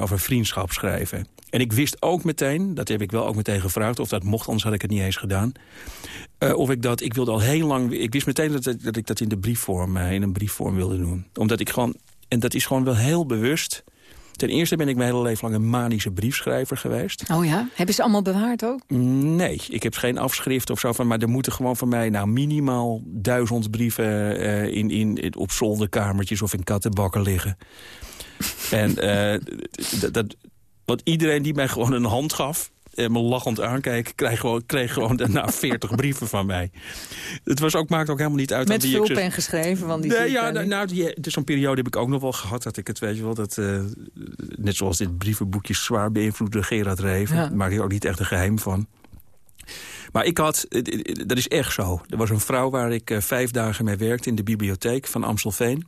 over vriendschap schrijven. En ik wist ook meteen, dat heb ik wel ook meteen gevraagd... of dat mocht, anders had ik het niet eens gedaan. Of ik dat, ik wilde al heel lang... Ik wist meteen dat, dat ik dat in de briefvorm, in een briefvorm wilde doen. Omdat ik gewoon, en dat is gewoon wel heel bewust... Ten eerste ben ik mijn hele leven lang een manische briefschrijver geweest.
Oh ja? Hebben ze allemaal bewaard ook?
Nee, ik heb geen afschrift of zo van... maar er moeten gewoon van mij nou minimaal duizend brieven... Uh, in, in, op zolderkamertjes of in kattenbakken liggen. en dat, want iedereen die mij gewoon een hand gaf en me lachend aankijken... kreeg gewoon, kreeg gewoon daarna 40 brieven van mij. Het was ook, maakt ook helemaal niet uit...
Met vulpen geschreven van die
Nee, ja, nou, nou zo'n periode heb ik ook nog wel gehad... dat ik het, weet je wel, dat, uh, net zoals dit brievenboekje zwaar beïnvloedde Gerard Reven. Ja. Daar maak ik ook niet echt een geheim van. Maar ik had, dat is echt zo. Er was een vrouw waar ik uh, vijf dagen mee werkte in de bibliotheek van Amstelveen.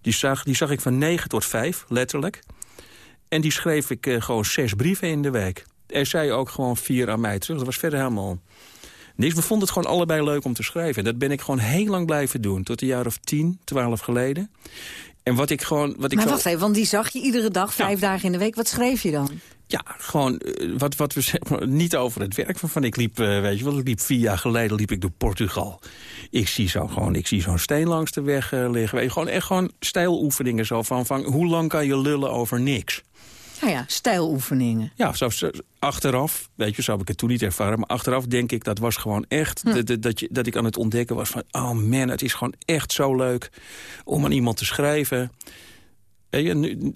Die zag, die zag ik van negen tot vijf, letterlijk. En die schreef ik uh, gewoon zes brieven in de week. En zij ook gewoon vier aan mij terug. Dat was verder helemaal niks. We vonden het gewoon allebei leuk om te schrijven. En dat ben ik gewoon heel lang blijven doen. Tot een jaar of tien, twaalf geleden. En wat ik gewoon... Wat ik
maar wacht even, want die zag je iedere dag, vijf dagen in de week. Wat schreef je dan?
Ja, gewoon uh, wat, wat we zeggen, niet over het werk van. van ik liep, uh, weet je wel, ik liep vier jaar geleden liep ik door Portugal. Ik zie zo gewoon, ik zie zo'n steen langs de weg uh, liggen. Weet je, gewoon echt gewoon stijloefeningen zo van, van hoe lang kan je lullen over niks?
Nou ja, stijloefeningen.
Ja, zo, achteraf, weet je, zo heb ik het toen niet ervaren... maar achteraf denk ik, dat was gewoon echt... Hm. Dat, dat, je, dat ik aan het ontdekken was van... oh man, het is gewoon echt zo leuk om aan iemand te schrijven. Je, nu,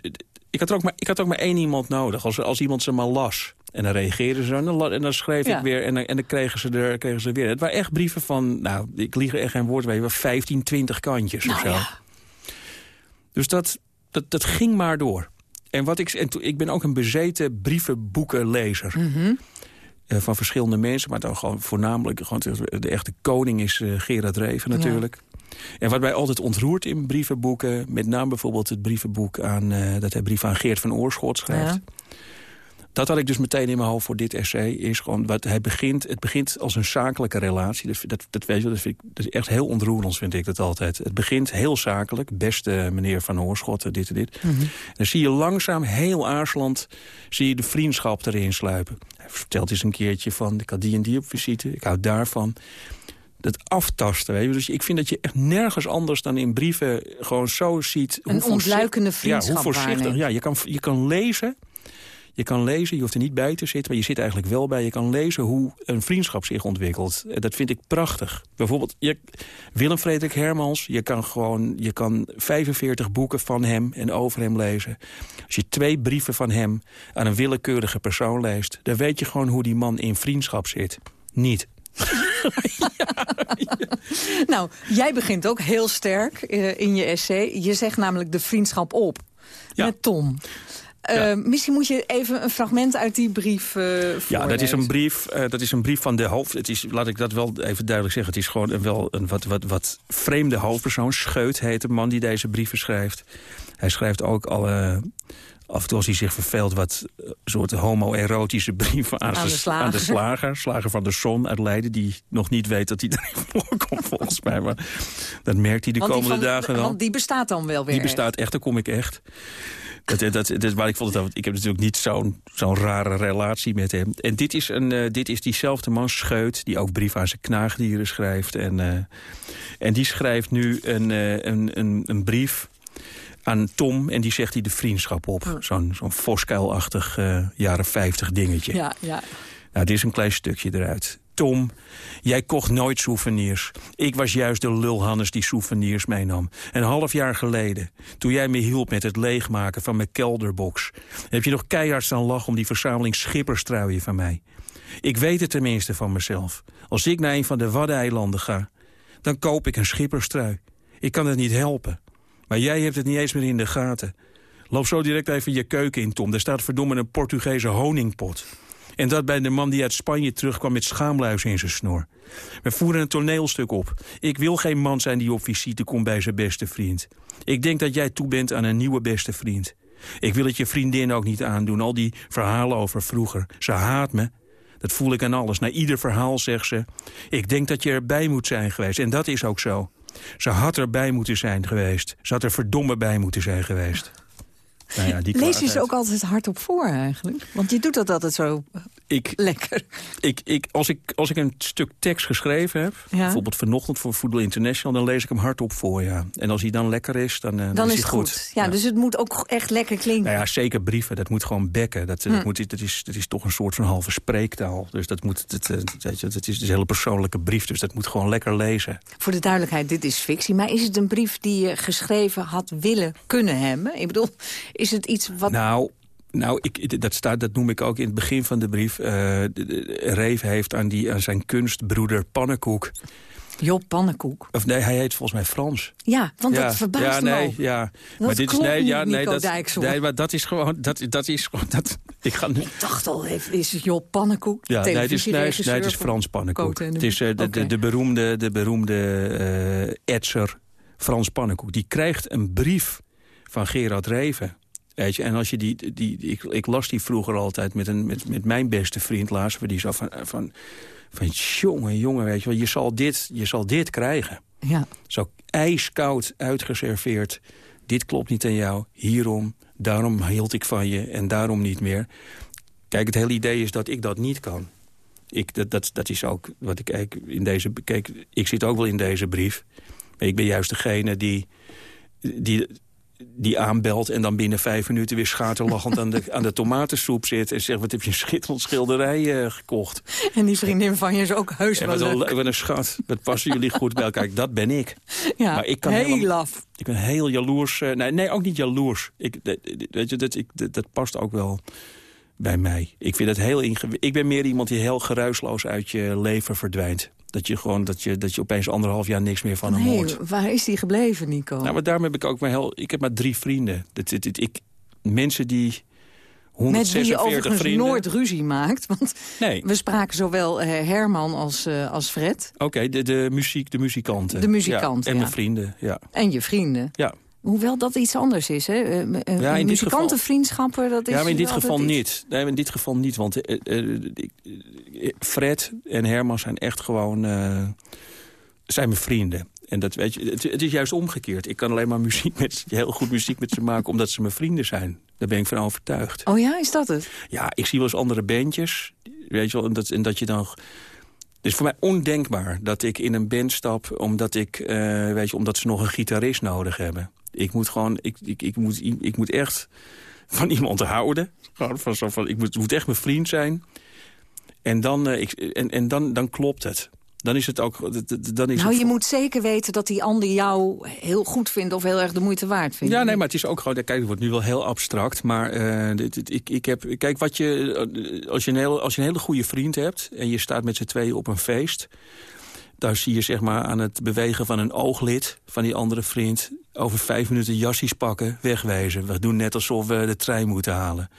ik, had ook maar, ik had ook maar één iemand nodig. Als, als iemand ze maar las... En dan reageerden ze en dan, en dan schreef ja. ik weer en dan, en dan kregen, ze er, kregen ze weer. Het waren echt brieven van, nou, ik lieg er echt geen woord mee, 15, 20 kantjes nou, of zo. Ja. Dus dat, dat, dat ging maar door. En, wat ik, en ik ben ook een bezeten brievenboekenlezer.
Mm -hmm.
uh, van verschillende mensen, maar dan gewoon voornamelijk... Gewoon de echte koning is uh, Gerard Reven natuurlijk. Ja. En wat mij altijd ontroert in brievenboeken... met name bijvoorbeeld het brievenboek aan... Uh, dat hij brief aan Geert van Oorschot schrijft... Ja dat had ik dus meteen in mijn hoofd voor dit essay. Is gewoon, wat hij begint, het begint als een zakelijke relatie. Dat, dat, dat weet je, dat, vind ik, dat is echt heel ontroerend, vind ik dat altijd. Het begint heel zakelijk. Beste meneer Van Oorschot, dit en dit.
Mhm.
Mm -hmm. Dan zie je langzaam, heel Aarsland, zie je de vriendschap erin sluipen. Hij vertelt eens een keertje van, ik had die en die op visite. Ik hou daarvan dat aftasten. Weet je? Dus ik vind dat je echt nergens anders dan in brieven gewoon zo ziet...
Een
hoe
ontluikende vriendschap
Ja, hoe voorzichtig. Ja, je kan, je kan lezen je kan lezen, je hoeft er niet bij te zitten, maar je zit eigenlijk wel bij. Je kan lezen hoe een vriendschap zich ontwikkelt. Dat vind ik prachtig. Bijvoorbeeld je, Willem Frederik Hermans. Je kan gewoon je kan 45 boeken van hem en over hem lezen. Als je twee brieven van hem aan een willekeurige persoon leest... dan weet je gewoon hoe die man in vriendschap zit. Niet.
ja, ja. Nou, jij begint ook heel sterk uh, in je essay. Je zegt namelijk de vriendschap op
ja.
met Tom. Ja. Uh, misschien moet je even een fragment uit die brief uh,
Ja, dat is een brief, uh, dat is een brief van de hoofd... Het is, laat ik dat wel even duidelijk zeggen. Het is gewoon een, wel een wat, wat, wat vreemde hoofdpersoon. Scheut heet de man die deze brieven schrijft. Hij schrijft ook alle... Af en toe als hij zich verveelt wat soort homoerotische brieven aan,
aan, de slager.
aan de slager. Slager van de Zon uit Leiden, die nog niet weet dat hij erin voorkomt volgens mij. Maar dat merkt hij de
want
komende
van,
dagen wel.
Want die bestaat dan wel weer.
Die bestaat echt, daar kom ik echt. Dat, dat, dat, maar ik, vond het, ik heb natuurlijk niet zo'n zo'n rare relatie met hem. En dit is, een, uh, dit is diezelfde man, Scheut, die ook brief aan zijn knaagdieren schrijft. En, uh, en die schrijft nu een, uh, een, een, een brief aan Tom en die zegt hij de vriendschap op. Zo'n zo'n voskuilachtig jaren 50 dingetje.
Ja, ja.
Nou, dit is een klein stukje eruit. Tom, jij kocht nooit souvenirs. Ik was juist de lulhannes die souvenirs meenam. Een half jaar geleden, toen jij me hielp met het leegmaken van mijn kelderbox... heb je nog keihard staan lachen om die verzameling schipperstruien van mij. Ik weet het tenminste van mezelf. Als ik naar een van de Waddeneilanden ga, dan koop ik een schipperstrui. Ik kan het niet helpen. Maar jij hebt het niet eens meer in de gaten. Loop zo direct even je keuken in, Tom. Daar staat verdomme een Portugese honingpot. En dat bij de man die uit Spanje terugkwam met schaamluis in zijn snor. We voeren een toneelstuk op. Ik wil geen man zijn die op visite komt bij zijn beste vriend. Ik denk dat jij toe bent aan een nieuwe beste vriend. Ik wil het je vriendin ook niet aandoen, al die verhalen over vroeger. Ze haat me. Dat voel ik aan alles. Na ieder verhaal zegt ze... ik denk dat je erbij moet zijn geweest. En dat is ook zo. Ze had erbij moeten zijn geweest. Ze had er verdomme bij moeten zijn geweest. Nou ja, die
Lees je ze ook altijd hardop voor eigenlijk? Want je doet dat altijd zo
ik,
lekker.
Ik, ik, als, ik, als ik een stuk tekst geschreven heb,
Ja.
bijvoorbeeld vanochtend voor Voetbal International, dan lees ik hem hardop voor, ja. En als hij dan lekker is, dan, eh,
Dan, is
hij
het goed. Ja, dus het moet ook echt lekker klinken.
Nou ja, zeker brieven, dat moet gewoon bekken. Dat, dat,
Hm.
moet, dat, is, dat is toch een soort van halve spreektaal. Dus dat, moet, dat, eh, dat is een hele persoonlijke brief, dus dat moet gewoon lekker lezen.
Voor de duidelijkheid, dit is fictie. Maar is het een brief die je geschreven had willen kunnen hebben? Ik bedoel, is het iets wat...
Nou, nou ik, dat, staat, dat noem ik ook in het begin van de brief. De- Reef heeft aan, die, aan zijn kunstbroeder Pannenkoek...
Job Pannenkoek.
Of nee, hij heet volgens mij Frans.
Ja, want dat verbaast
ja,
me
nee,
ook.
Ja,
Dat
maar dit is nee,
niet,
ja, nee,
Nico
dat,
Dijkshoorn.
nee, maar dat is gewoon, dat, dat is gewoon, dat, ik ga
Ik dacht al, is het Job Pannenkoek?
ja, nee, het is, nee, nee, het is Frans Pannenkoek. Het is eh, de, de, de beroemde, de beroemde eh etser Frans Pannenkoek. Die krijgt een brief van Gerard Reven. Weet je, en als je die, die, die- ik, ik las die vroeger altijd met, een, met, met mijn beste vriend, we die zo van, van, van jongen, jongen, weet je wel, je zal dit, je zal dit krijgen.
Ja.
Zo ijskoud uitgeserveerd. Dit klopt niet aan jou, hierom, daarom hield ik van je en daarom niet meer. Kijk, het hele idee is dat ik dat niet kan. Ik, dat, dat, dat is ook wat ik eigenlijk in deze... Kijk, ik zit ook wel in deze brief. Maar ik ben juist degene die, die, die aanbelt... en dan binnen vijf minuten weer schaterlachend aan de, aan de tomatensoep zit... en zegt, wat heb je een schitterend schilderij eh, gekocht.
En die vriendin van je is ook heus
En
wel
wat,
leuk.
wat een schat, wat passen jullie goed bij elkaar. Dat ben ik.
Ja,
maar ik kan
heel
helemaal-
laf.
Ik ben heel jaloers. eh, nee, nee, ook niet jaloers. Ik, dat- weet je, dat, ik, dat, dat past ook wel bij mij. Ik vind het heel ingewikkeld. Ik ben meer iemand die heel geruisloos uit je leven verdwijnt. Dat je gewoon, dat je, dat je opeens anderhalf jaar niks meer van hem hoort.
waar is die gebleven, Nico?
Nou, maar daarom heb ik ook maar heel... Ik heb maar drie vrienden. Dat, ik, mensen die
Met wie
146
je overigens
vrienden...
nooit ruzie maakt. Want
Nee.
we spraken zowel eh, Herman als, eh, als Fred.
Oké, de, de muziek, de muzikanten.
De muzikanten,
Ja, en
ja.
mijn vrienden, ja.
En je vrienden.
Ja.
Hoewel dat iets anders is, hè? Eh,
Ja, in
muzikantenvriendschappen, dat is
Ja, maar in dit geval niet. Nee, in dit geval niet, want eh, Fred en Herman zijn echt gewoon... zijn mijn vrienden. En dat, weet je, het, het is juist omgekeerd. Ik kan alleen maar muziek met, heel goed muziek met ze maken... omdat ze mijn vrienden zijn. Daar ben ik van overtuigd.
Oh ja, is dat het?
Ja, ik zie wel eens andere bandjes. Weet je wel, en dat, en dat je dan... Het is voor mij ondenkbaar dat ik in een band stap... omdat, ik, weet je, omdat ze nog een gitarist nodig hebben. Ik moet gewoon... Ik, ik, ik, moet, ik moet echt van iemand houden. Gewoon van, zo van, ik moet, moet echt mijn vriend zijn. En dan, eh, ik, en, en dan, dan klopt het. Dan is het ook... Dan is
Nou,
het
je moet zeker weten dat die ander jou heel goed vindt... of heel erg de moeite waard vindt.
Ja, nee, maar het is ook gewoon... Kijk, het wordt nu wel heel abstract, maar eh, dit, dit- ik, ik heb... Kijk, wat je, eh, als, je een hele, als je een hele goede vriend hebt... en je staat met z'n tweeën op een feest... daar zie je zeg maar aan het bewegen van een ooglid van die andere vriend... over vijf minuten jassies pakken, wegwezen. We doen net alsof we de trein moeten halen.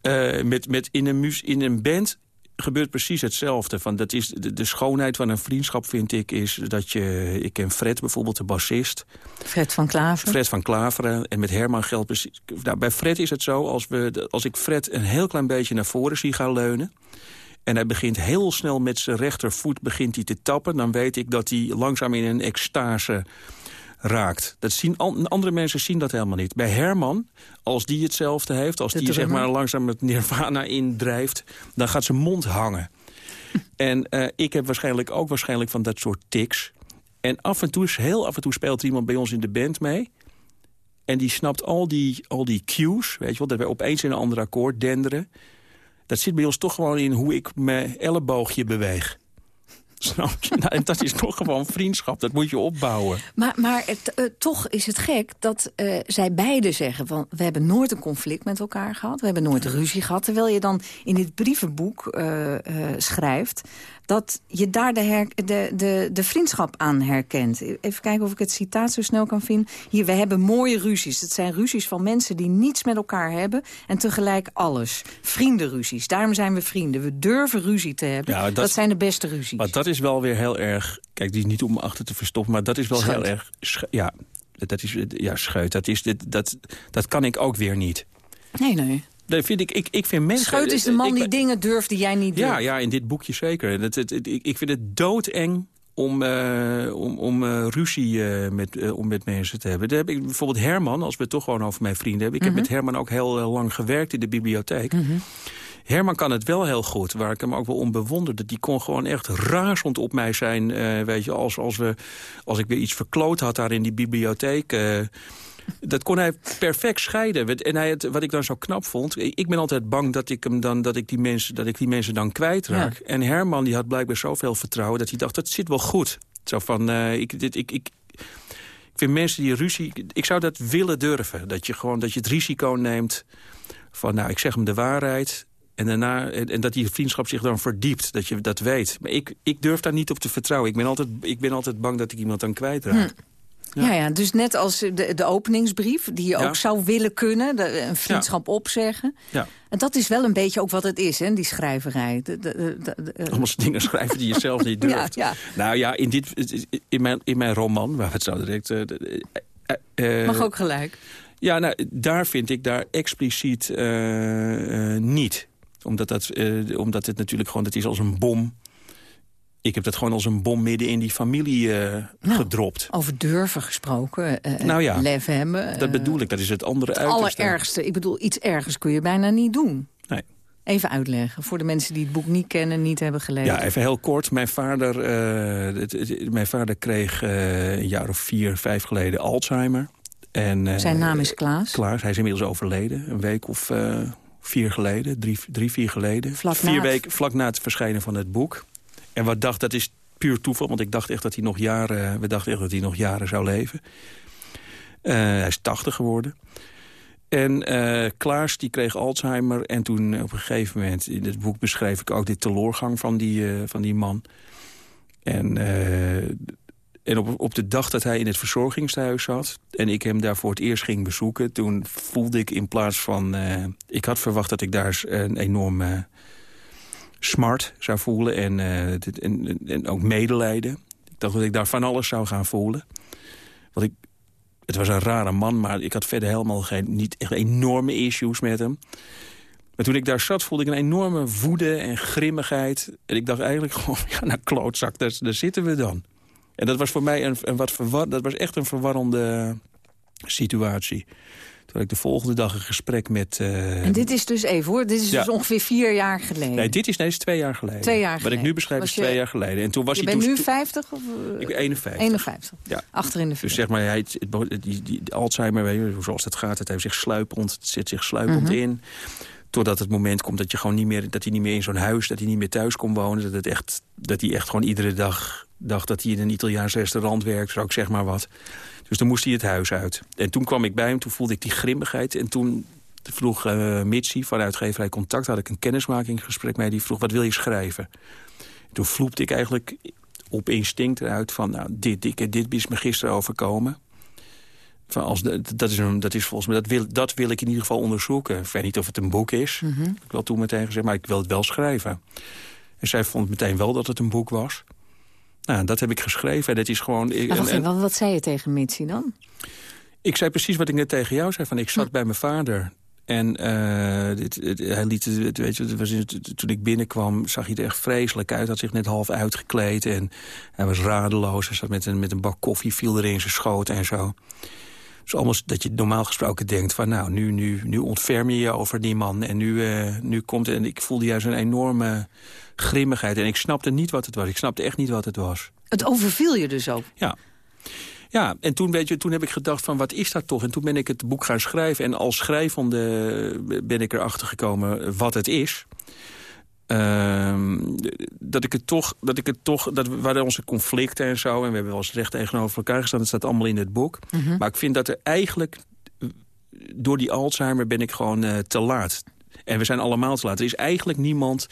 Eh, met, met in, een mus, in een band gebeurt precies hetzelfde. Van dat is de, de schoonheid van een vriendschap, vind ik, is dat je... Ik ken Fred bijvoorbeeld, de bassist...
Fred van Klaver.
Fred van Klaveren. En met Herman geldt precies... Nou, bij Fred is het zo, als, we, als ik Fred een heel klein beetje naar voren zie gaan leunen... en hij begint heel snel met zijn rechtervoet begint hij te tappen... dan weet ik dat hij langzaam in een extase raakt. Dat zien, an- andere mensen zien dat helemaal niet. Bij Herman, als die hetzelfde heeft... als
De
die zeg maar langzaam het nirvana indrijft... dan gaat zijn mond hangen. en eh, ik heb waarschijnlijk ook waarschijnlijk van dat soort tics... En af en toe, heel af en toe speelt er iemand bij ons in de band mee. En die snapt al die, al die cues, weet je wel, dat we opeens in een ander akkoord denderen. Dat zit bij ons toch gewoon in hoe ik mijn elleboogje beweeg. Nou, en dat is toch gewoon vriendschap, dat moet je opbouwen.
Maar, maar het, eh, toch is het gek dat eh, zij beiden zeggen... van we hebben nooit een conflict met elkaar gehad. We hebben nooit ruzie gehad. Terwijl je dan in dit brievenboek eh, schrijft... dat je daar de, her, de, de, de vriendschap aan herkent. Even kijken of ik het citaat zo snel kan vinden. Hier, we hebben mooie ruzies. Het zijn ruzies van mensen die niets met elkaar hebben... en tegelijk alles. Vriendenruzies. Daarom zijn we vrienden. We durven ruzie te hebben.
Ja, dat,
dat, zijn de beste ruzies.
Maar dat is wel weer heel erg... Kijk, die is niet om me achter te verstoppen... maar dat is wel heel erg... Ja, dat is ja, scheut. Dat, is, dit, dat, dat kan ik ook weer niet.
Nee, nee.
Dat vind ik, ik, ik vind mensen...
Scheut is de man
ik-
die dingen durft die jij niet durft.
Ja, ja, in dit boekje zeker. Het, het- ik, vind het doodeng om, eh, om, om eh, ruzie eh, met, om met mensen te hebben. Daar heb ik bijvoorbeeld Herman, als we het toch gewoon over mijn vrienden hebben. Ik
Mhm.
heb met Herman ook heel lang gewerkt in de bibliotheek. Herman kan het wel heel goed, waar ik hem ook wel om bewonderde. Die kon gewoon echt razend op mij zijn. weet je, als, als, we, als ik weer iets verkloot had daar in die bibliotheek... dat kon hij perfect scheiden. En hij, het- wat ik dan zo knap vond... Ik ben altijd bang dat ik, hem dan, dat ik, die, mensen, dat ik die mensen dan kwijtraak. En Herman die had blijkbaar zoveel vertrouwen... dat hij dacht, dat zit wel goed. Zo van, eh, ik, dit, ik, ik, ik vind mensen die ruzie... Ik zou dat willen durven. Dat je gewoon dat je het risico neemt van... nou, ik zeg hem de waarheid... En, daarna, en, dat die vriendschap zich dan verdiept, dat je dat weet. Maar ik, ik durf daar niet op te vertrouwen. Ik ben altijd, ik ben altijd bang dat ik iemand dan kwijtraak.
Ja. Ja, dus net als de, de openingsbrief, die je
Ja.
ook zou willen kunnen, de, een vriendschap opzeggen.
Ja.
En dat is wel een beetje ook wat het is, hè, die schrijverij. De, de-
Allemaal dingen schrijven die je zelf niet durft.
ja.
Nou ja, in, dit, in, mijn, in mijn roman, waar we het zo direct... eh, eh, eh,
Mag ook gelijk.
Ja, nou, daar vind ik daar expliciet eh, eh, niet. Omdat, dat, eh, omdat het natuurlijk gewoon, het is als een bom. Ik heb dat gewoon als een bom midden in die familie eh,
Nou,
gedropt.
Over durven gesproken, eh,
Nou ja,
lef hebben.
Dat bedoel ik, dat is het andere
Het
uiterste.
allerergste, ik bedoel, iets ergers kun je bijna niet doen.
Nee.
Even uitleggen, voor de mensen die het boek niet kennen, niet hebben gelezen.
Ja, even heel kort. Mijn vader, het- het- mijn vader kreeg een jaar of vier, vijf geleden Alzheimer. En,
Zijn naam is Klaas.
Klaas, hij is inmiddels overleden. Een week of vier geleden, drie, drie vier geleden.
Vlak na
vier
het-
weken vlak na het verschijnen van het boek. En wat dacht, dat is puur toeval, want ik dacht echt dat hij nog jaren, we dachten echt dat hij nog jaren zou leven. Eh, hij is 80 geworden. En eh, Klaas die kreeg Alzheimer. En toen op een gegeven moment, in het boek beschreef ik ook de teleurgang van die, eh, van die man. En, eh, en op, op de dag dat hij in het verzorgingshuis zat... en ik hem daar voor het eerst ging bezoeken... toen voelde ik in plaats van... eh, ik had verwacht dat ik daar een enorm eh, smart zou voelen... En, eh, en, en- en ook medelijden. Ik dacht dat ik daar van alles zou gaan voelen. Want ik, het was een rare man, maar ik had verder helemaal geen, niet echt enorme issues met hem. Maar toen ik daar zat, voelde ik een enorme woede en grimmigheid. En ik dacht eigenlijk gewoon, ja, nou klootzak, daar, daar zitten we dan. En dat was voor mij een, een wat verwar, dat was echt een verwarrende situatie. Toen had ik de volgende dag een gesprek met... eh,
En dit is dus even hoor, dit is
Ja.
dus ongeveer vier jaar geleden.
Nee, dit is, nee, is twee jaar geleden.
Twee jaar
Wat ik
geleden.
nu beschrijf
Was
is
je-
twee jaar geleden. En toen was
je bent
toen,
nu 50? Of, eh,
Ik ben 51.
51.
Ja.
Achter in de
Dus zeg maar, hij, het- het- die, die, die Alzheimer, weet je, zoals dat gaat, het heeft zich sluipend, het zit zich sluipend
Mhm.
in. Totdat het moment komt dat je gewoon niet meer, dat hij niet meer in zo'n huis, dat hij niet meer thuis kon wonen. Dat, het echt, dat hij echt gewoon iedere dag dacht dat hij in een Italiaans restaurant werkt, zo ook zeg maar wat. Dus toen moest hij het huis uit. En toen kwam ik bij hem, toen voelde ik die grimmigheid. En toen vroeg eh Mitsi van uitgeverij Contact, had ik een kennismakingsgesprek mee. Die vroeg, wat wil je schrijven? Toen vloepte ik eigenlijk op instinct eruit van... nou, dit, dit, dit is me gisteren overkomen. Van als dat, is een, dat is volgens mij, dat wil, dat wil ik in ieder geval onderzoeken. Ik weet niet of het een boek is.
Mhm.
Heb ik wel toen meteen gezegd, maar ik wil het wel schrijven. En zij vond meteen wel dat het een boek was. Nou, dat heb ik geschreven. En dat is gewoon... ik-
Maar wacht
en-
even, wat, wat zei je tegen Mitsi dan?
ik zei precies wat ik net tegen jou zei. Van, ik zat bij mijn vader. En eh, dit, hij liet, het, weet je, was toen ik binnenkwam zag hij er echt vreselijk uit. Had zich net half uitgekleed. En hij was radeloos. Hij zat met een, met een bak koffie, viel er in zijn schoot en zo. Dus allemaal dat je normaal gesproken denkt van... nou, nu, nu, nu ontferm je je over die man. En nu, eh, nu komt... En ik voelde juist een enorme grimmigheid. En ik snapte niet wat het was. Ik snapte echt niet wat het was.
Het overviel je dus ook.
Ja. Ja, en toen, weet je, toen heb ik gedacht van wat is dat toch? En toen ben ik het boek gaan schrijven. En als schrijvende ben ik erachter gekomen wat het is. Ehm, dat ik het toch, dat ik het toch, dat we waren onze conflicten en zo. En we hebben wel eens recht tegenover elkaar gestaan. Dat staat allemaal in het boek.
Mhm.
Maar ik vind dat er eigenlijk, door die Alzheimer ben ik gewoon eh, te laat. En we zijn allemaal te laat. Er is eigenlijk niemand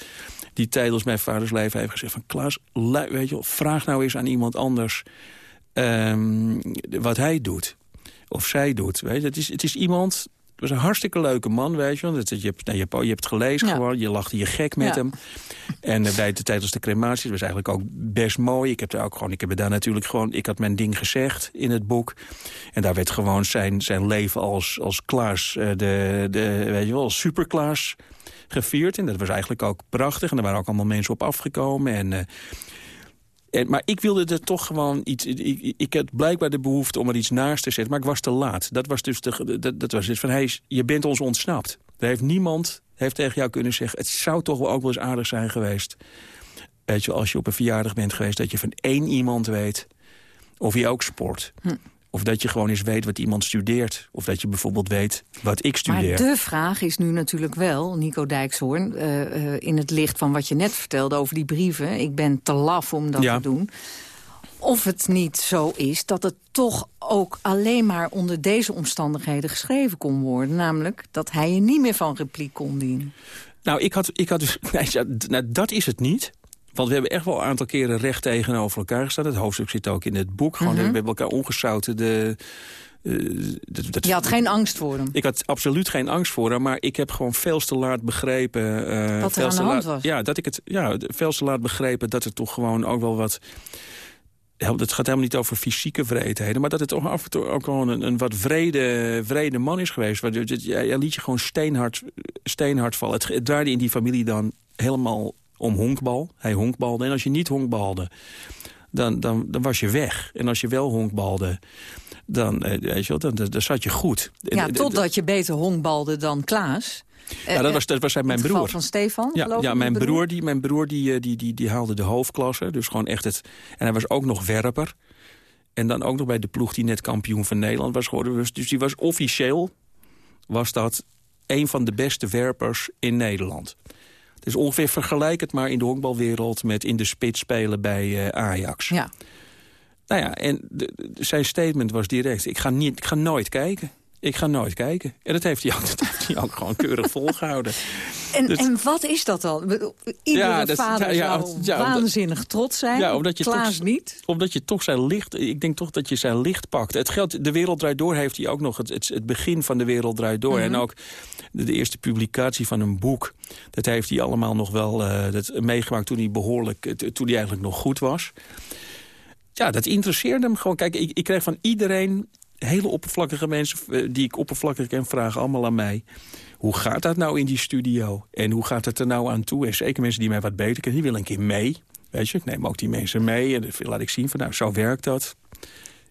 die tijdens mijn vaders leven heeft gezegd... van Klaas, weet je, vraag nou eens aan iemand anders um, wat hij doet. Of zij doet. Weet je. Het, is, het is iemand was een hartstikke leuke man, weet je. Dat, je, hebt, nou, je, hebt, je hebt gelezen gewoon, je lachte je gek met hem. En uh, bij de, tijdens de crematie, dat was eigenlijk ook best mooi. Ik heb er ook gewoon, ik heb daar natuurlijk gewoon, ik had mijn ding gezegd in het boek. En daar werd gewoon zijn, zijn leven als, als Klaas, uh, de, de, weet je wel, als superklaas gevierd. En dat was eigenlijk ook prachtig. En er waren ook allemaal mensen op afgekomen. En uh, en, maar ik wilde er toch gewoon iets... Ik, ik blijkbaar de behoefte om er iets naast te zetten. Maar ik was te laat. Dat was dus de, dat, dat was dus van, je bent ons ontsnapt. Er heeft niemand heeft tegen jou kunnen zeggen... het zou toch wel ook wel eens aardig zijn geweest... Weet je, als je op een verjaardag bent geweest... dat je van één iemand weet of hij ook sport. Hm. Of dat je gewoon eens weet wat iemand studeert. Of dat je bijvoorbeeld weet wat ik studeer.
Maar de vraag is nu natuurlijk wel, Nico Dijkshoorn... Uh, in het licht van wat je net vertelde over die brieven... ik ben te laf om dat te doen... of het niet zo is dat het toch ook alleen maar onder deze omstandigheden geschreven kon worden. Namelijk dat hij je niet meer van repliek kon dienen.
Nou, ik had, ik had dus... Nou, dat is het niet. Want we hebben echt wel een aantal keren recht tegenover elkaar gestaan. Het hoofdstuk zit ook in het boek. Gewoon, mm We hebben elkaar ongezouten de...
Uh, dat, je had geen angst voor hem?
Ik had absoluut geen angst voor hem, maar ik heb gewoon veel te laat begrepen...
Uh, wat er aan de hand was?
Ja, dat ik het, ja, veel te laat begrepen dat er toch gewoon ook wel wat... Het gaat helemaal niet over fysieke vreedheden... maar dat het toch af en toe ook gewoon een, een wat vrede, vrede man is geweest. Jij liet je gewoon steenhard, steenhard vallen. Het, het draaide in die familie dan helemaal om honkbal. Hij honkbalde. En als je niet honkbalde, dan, dan, dan was je weg. En als je wel honkbalde, dan, eh, weet je wel, dan, dan, zat je goed.
Ja, totdat je beter honkbalde dan Klaas.
Ja, dat eh, was, dat was mijn broer.
van Stefan,
Ja, ja mijn broer, die, mijn broer die, eh, die, die, die haalde de hoofdklasse. Dus gewoon echt het... En hij was ook nog werper. En dan ook nog bij de ploeg die net kampioen van Nederland was geworden. Dus, dus die was officieel, was dat een van de beste werpers in Nederland. Het is ongeveer vergelijkend maar in de honkbalwereld... met in de spits spelen bij uh, Ajax.
Ja.
Nou ja, en de, zijn statement was direct... Ik ga, niet, ik ga nooit kijken. Ik ga nooit kijken. En dat heeft hij ook, ook gewoon keurig volgehouden.
En, dus, en wat is dat dan? Iedere ja, dat, vader ja, zou ja, waanzinnig trots zijn. Ja, omdat je Klaas
toch,
niet.
Omdat je toch zijn licht... Ik denk toch dat je zijn licht pakt. Het geldt, de Wereld Draait Door heeft hij ook nog... Het, het, begin van de Wereld Draait Door. Mhm. En ook de, eerste publicatie van een boek. Dat heeft hij allemaal nog wel uh, dat, meegemaakt toen hij behoorlijk... toen hij eigenlijk nog goed was. Ja, dat interesseerde hem gewoon. Kijk, ik, ik kreeg van iedereen hele oppervlakkige mensen eh, die ik oppervlakkig ken vragen allemaal aan mij. Hoe gaat dat nou in die studio? En hoe gaat het er nou aan toe? En zeker mensen die mij wat beter kennen, die willen een keer mee. Weet je, ik neem ook die mensen mee en laat ik zien van nou, zo werkt dat.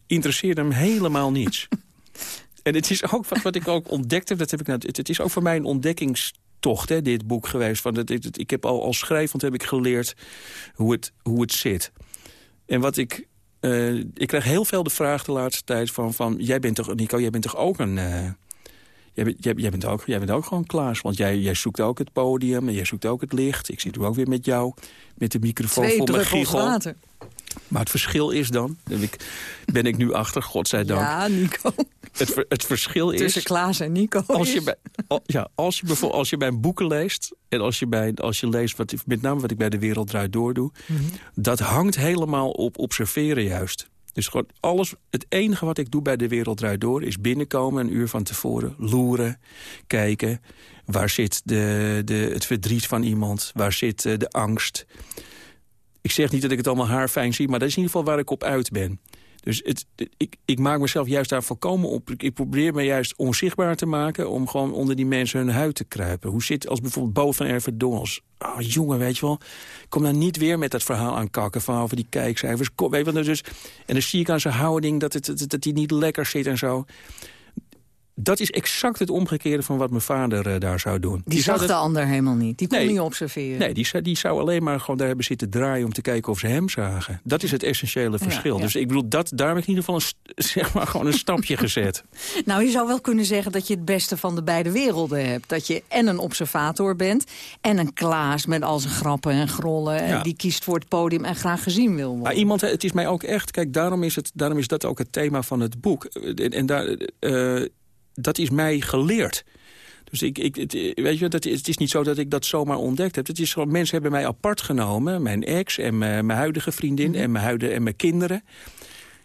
Interesseert hem helemaal niets. en het is ook wat, wat ik ook ontdekt heb, dat heb ik nou, het, het is ook voor mij een ontdekkingstocht, hè, dit boek geweest. Van het, het, ik heb al als schrijvend heb ik geleerd hoe het, hoe het zit. En wat ik uh, ik krijg heel veel de vraag de laatste tijd van... van jij bent toch, Nico, jij bent toch ook een... Uh, jij, bent, jij, jij, bent ook, jij bent ook gewoon Klaas. Want jij, jij zoekt ook het podium en jij zoekt ook het licht. Ik zit nu ook weer met jou, met de microfoon
Twee
voor mijn giegel.
water.
Maar het verschil is dan, ben ik, ben ik nu achter, godzijdank.
Ja, Nico.
Het, het verschil is...
Tussen Klaas en Nico
als je, bij, ja, als je bijvoorbeeld als je mijn boeken leest... en als je, bij, als je leest, wat, met name wat ik bij De Wereld Draait Door doe... Mhm. dat hangt helemaal op observeren juist. Dus gewoon alles, het enige wat ik doe bij De Wereld Draait Door... is binnenkomen een uur van tevoren, loeren, kijken... waar zit de, de, het verdriet van iemand, waar zit eh, de angst... Ik zeg niet dat ik het allemaal haarfijn zie, maar dat is in ieder geval waar ik op uit ben. Dus het, ik, ik maak mezelf juist daar volkomen op. Ik probeer me juist onzichtbaar te maken... om gewoon onder die mensen hun huid te kruipen. Hoe zit als bijvoorbeeld Bo van Dongels? Oh, jongen, weet je wel. Kom dan niet weer met dat verhaal aan kakken... van over die kijkcijfers. Weet je wel, dus, en dan zie ik aan zijn houding dat, het, dat, dat hij niet lekker zit en zo dat is exact het omgekeerde van wat mijn vader uh, daar zou doen.
Die, zag de ander helemaal niet. Die kon nee, niet observeren.
Nee, die, die zou alleen maar gewoon daar hebben zitten draaien... om te kijken of ze hem zagen. Dat is het essentiële verschil. Dus ik bedoel, dat, daar heb ik in ieder geval een, zeg maar, gewoon een stapje gezet.
Nou, je zou wel kunnen zeggen dat je het beste van de beide werelden hebt. Dat je en een observator bent... en een Klaas met al zijn grappen en grollen... die kiest voor het podium en graag gezien wil worden.
Maar iemand, het is mij ook echt... Kijk, daarom is, het, daarom is dat ook het thema van het boek. En, en daar... Uh, dat is mij geleerd. Dus ik, ik, het, weet je, dat, het is niet zo dat ik dat zomaar ontdekt heb. Het is gewoon, mensen hebben mij apart genomen. Mijn ex en mijn, mijn huidige vriendin en, mijn huidige, en mijn kinderen.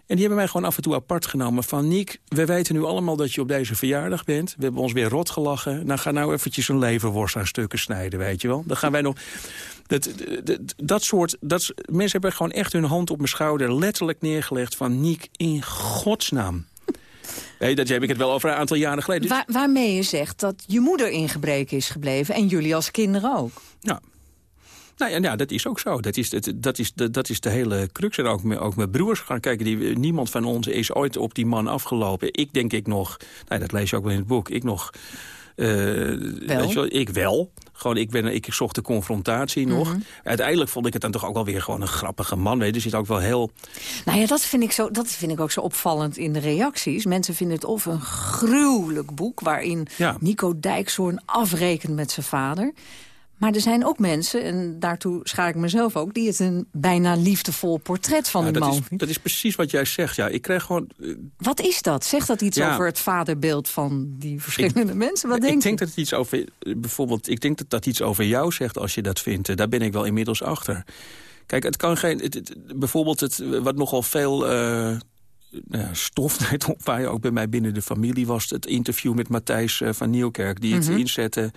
En die hebben mij gewoon af en toe apart genomen. Van Niek, we weten nu allemaal dat je op deze verjaardag bent. We hebben ons weer rot gelachen. Nou, ga nou eventjes een leverworst aan stukken snijden, weet je wel. Dan gaan wij nog... Dat, dat, dat soort... Dat, mensen hebben gewoon echt hun hand op mijn schouder letterlijk neergelegd van... Niek, in godsnaam. Nee, dat heb ik het wel over een aantal jaren geleden.
Waar, waarmee je zegt dat je moeder in gebreken is gebleven... en jullie als kinderen ook.
Ja, nou ja, ja, dat is ook zo. Dat is, dat, dat is, dat, dat is de hele crux. En ook, met, ook mijn broers gaan kijken. Die, niemand van ons is ooit op die man afgelopen. Ik denk ik nog, nou, dat lees je ook wel in het boek, ik nog... Uh, je wel, ik wel. Gewoon, ik, ben, ik zocht de confrontatie nog. Mhm. Uiteindelijk vond ik het dan toch ook wel weer gewoon een grappige man. Weet. Er zit ook wel heel...
Nou ja, dat vind, ik zo, dat vind ik ook zo opvallend in de reacties. Mensen vinden het of een gruwelijk boek... waarin Nico Dijkshoorn afrekent met zijn vader... Maar er zijn ook mensen, en daartoe schaar ik mezelf ook... die het een bijna liefdevol portret van ja, de
man
is,
Dat is precies wat jij zegt. Ja, ik krijg gewoon...
Eh, wat is dat? Zegt dat iets over het vaderbeeld van die verschillende mensen? Wat denk
ik denk dat het iets over... Bijvoorbeeld, ik denk dat dat iets over jou zegt als je dat vindt. Eh, daar ben ik wel inmiddels achter. Kijk, het kan geen... Het, bijvoorbeeld, het, wat nogal veel... Uh, nou stof waar je ook bij mij binnen de familie was. Het interview met Matthijs van Nieuwkerk die het mm inzette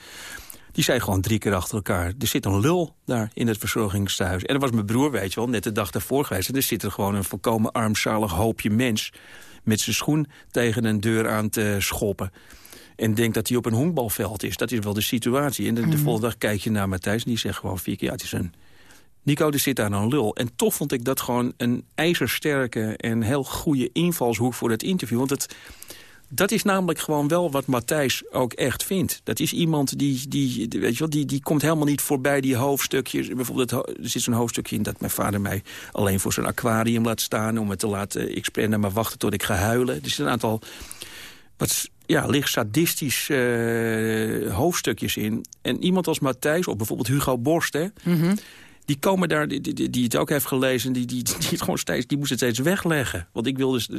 die zei gewoon drie keer achter elkaar... er zit een lul daar in het verzorgingstehuis. En dat was mijn broer, weet je wel, net de dag daarvoor geweest. En er zit er gewoon een volkomen armzalig hoopje mens... met zijn schoen tegen een deur aan te schoppen. En denkt dat hij op een honkbalveld is. Dat is wel de situatie. En de, mhm. volgende dag kijk je naar Matthijs en die zegt gewoon vier keer... ja, het is een... Nico, er zit daar een lul. En toch vond ik dat gewoon een ijzersterke en heel goede invalshoek voor het interview. Want het, dat is namelijk gewoon wel wat Matthijs ook echt vindt. Dat is iemand die, die, weet je wel, die, die komt helemaal niet voorbij die hoofdstukjes. Bijvoorbeeld, er zit zo'n hoofdstukje in dat mijn vader mij alleen voor zijn aquarium laat staan... om het te laten experimenten, maar wachten tot ik ga huilen. Er zitten een aantal wat ja, licht sadistisch uh, hoofdstukjes in. En iemand als Matthijs, of bijvoorbeeld Hugo Borst... Hè, mhm die komen daar, die, die, die, het ook heeft gelezen, die, die, die, het gewoon steeds, die moest het steeds wegleggen. Want ik wil dus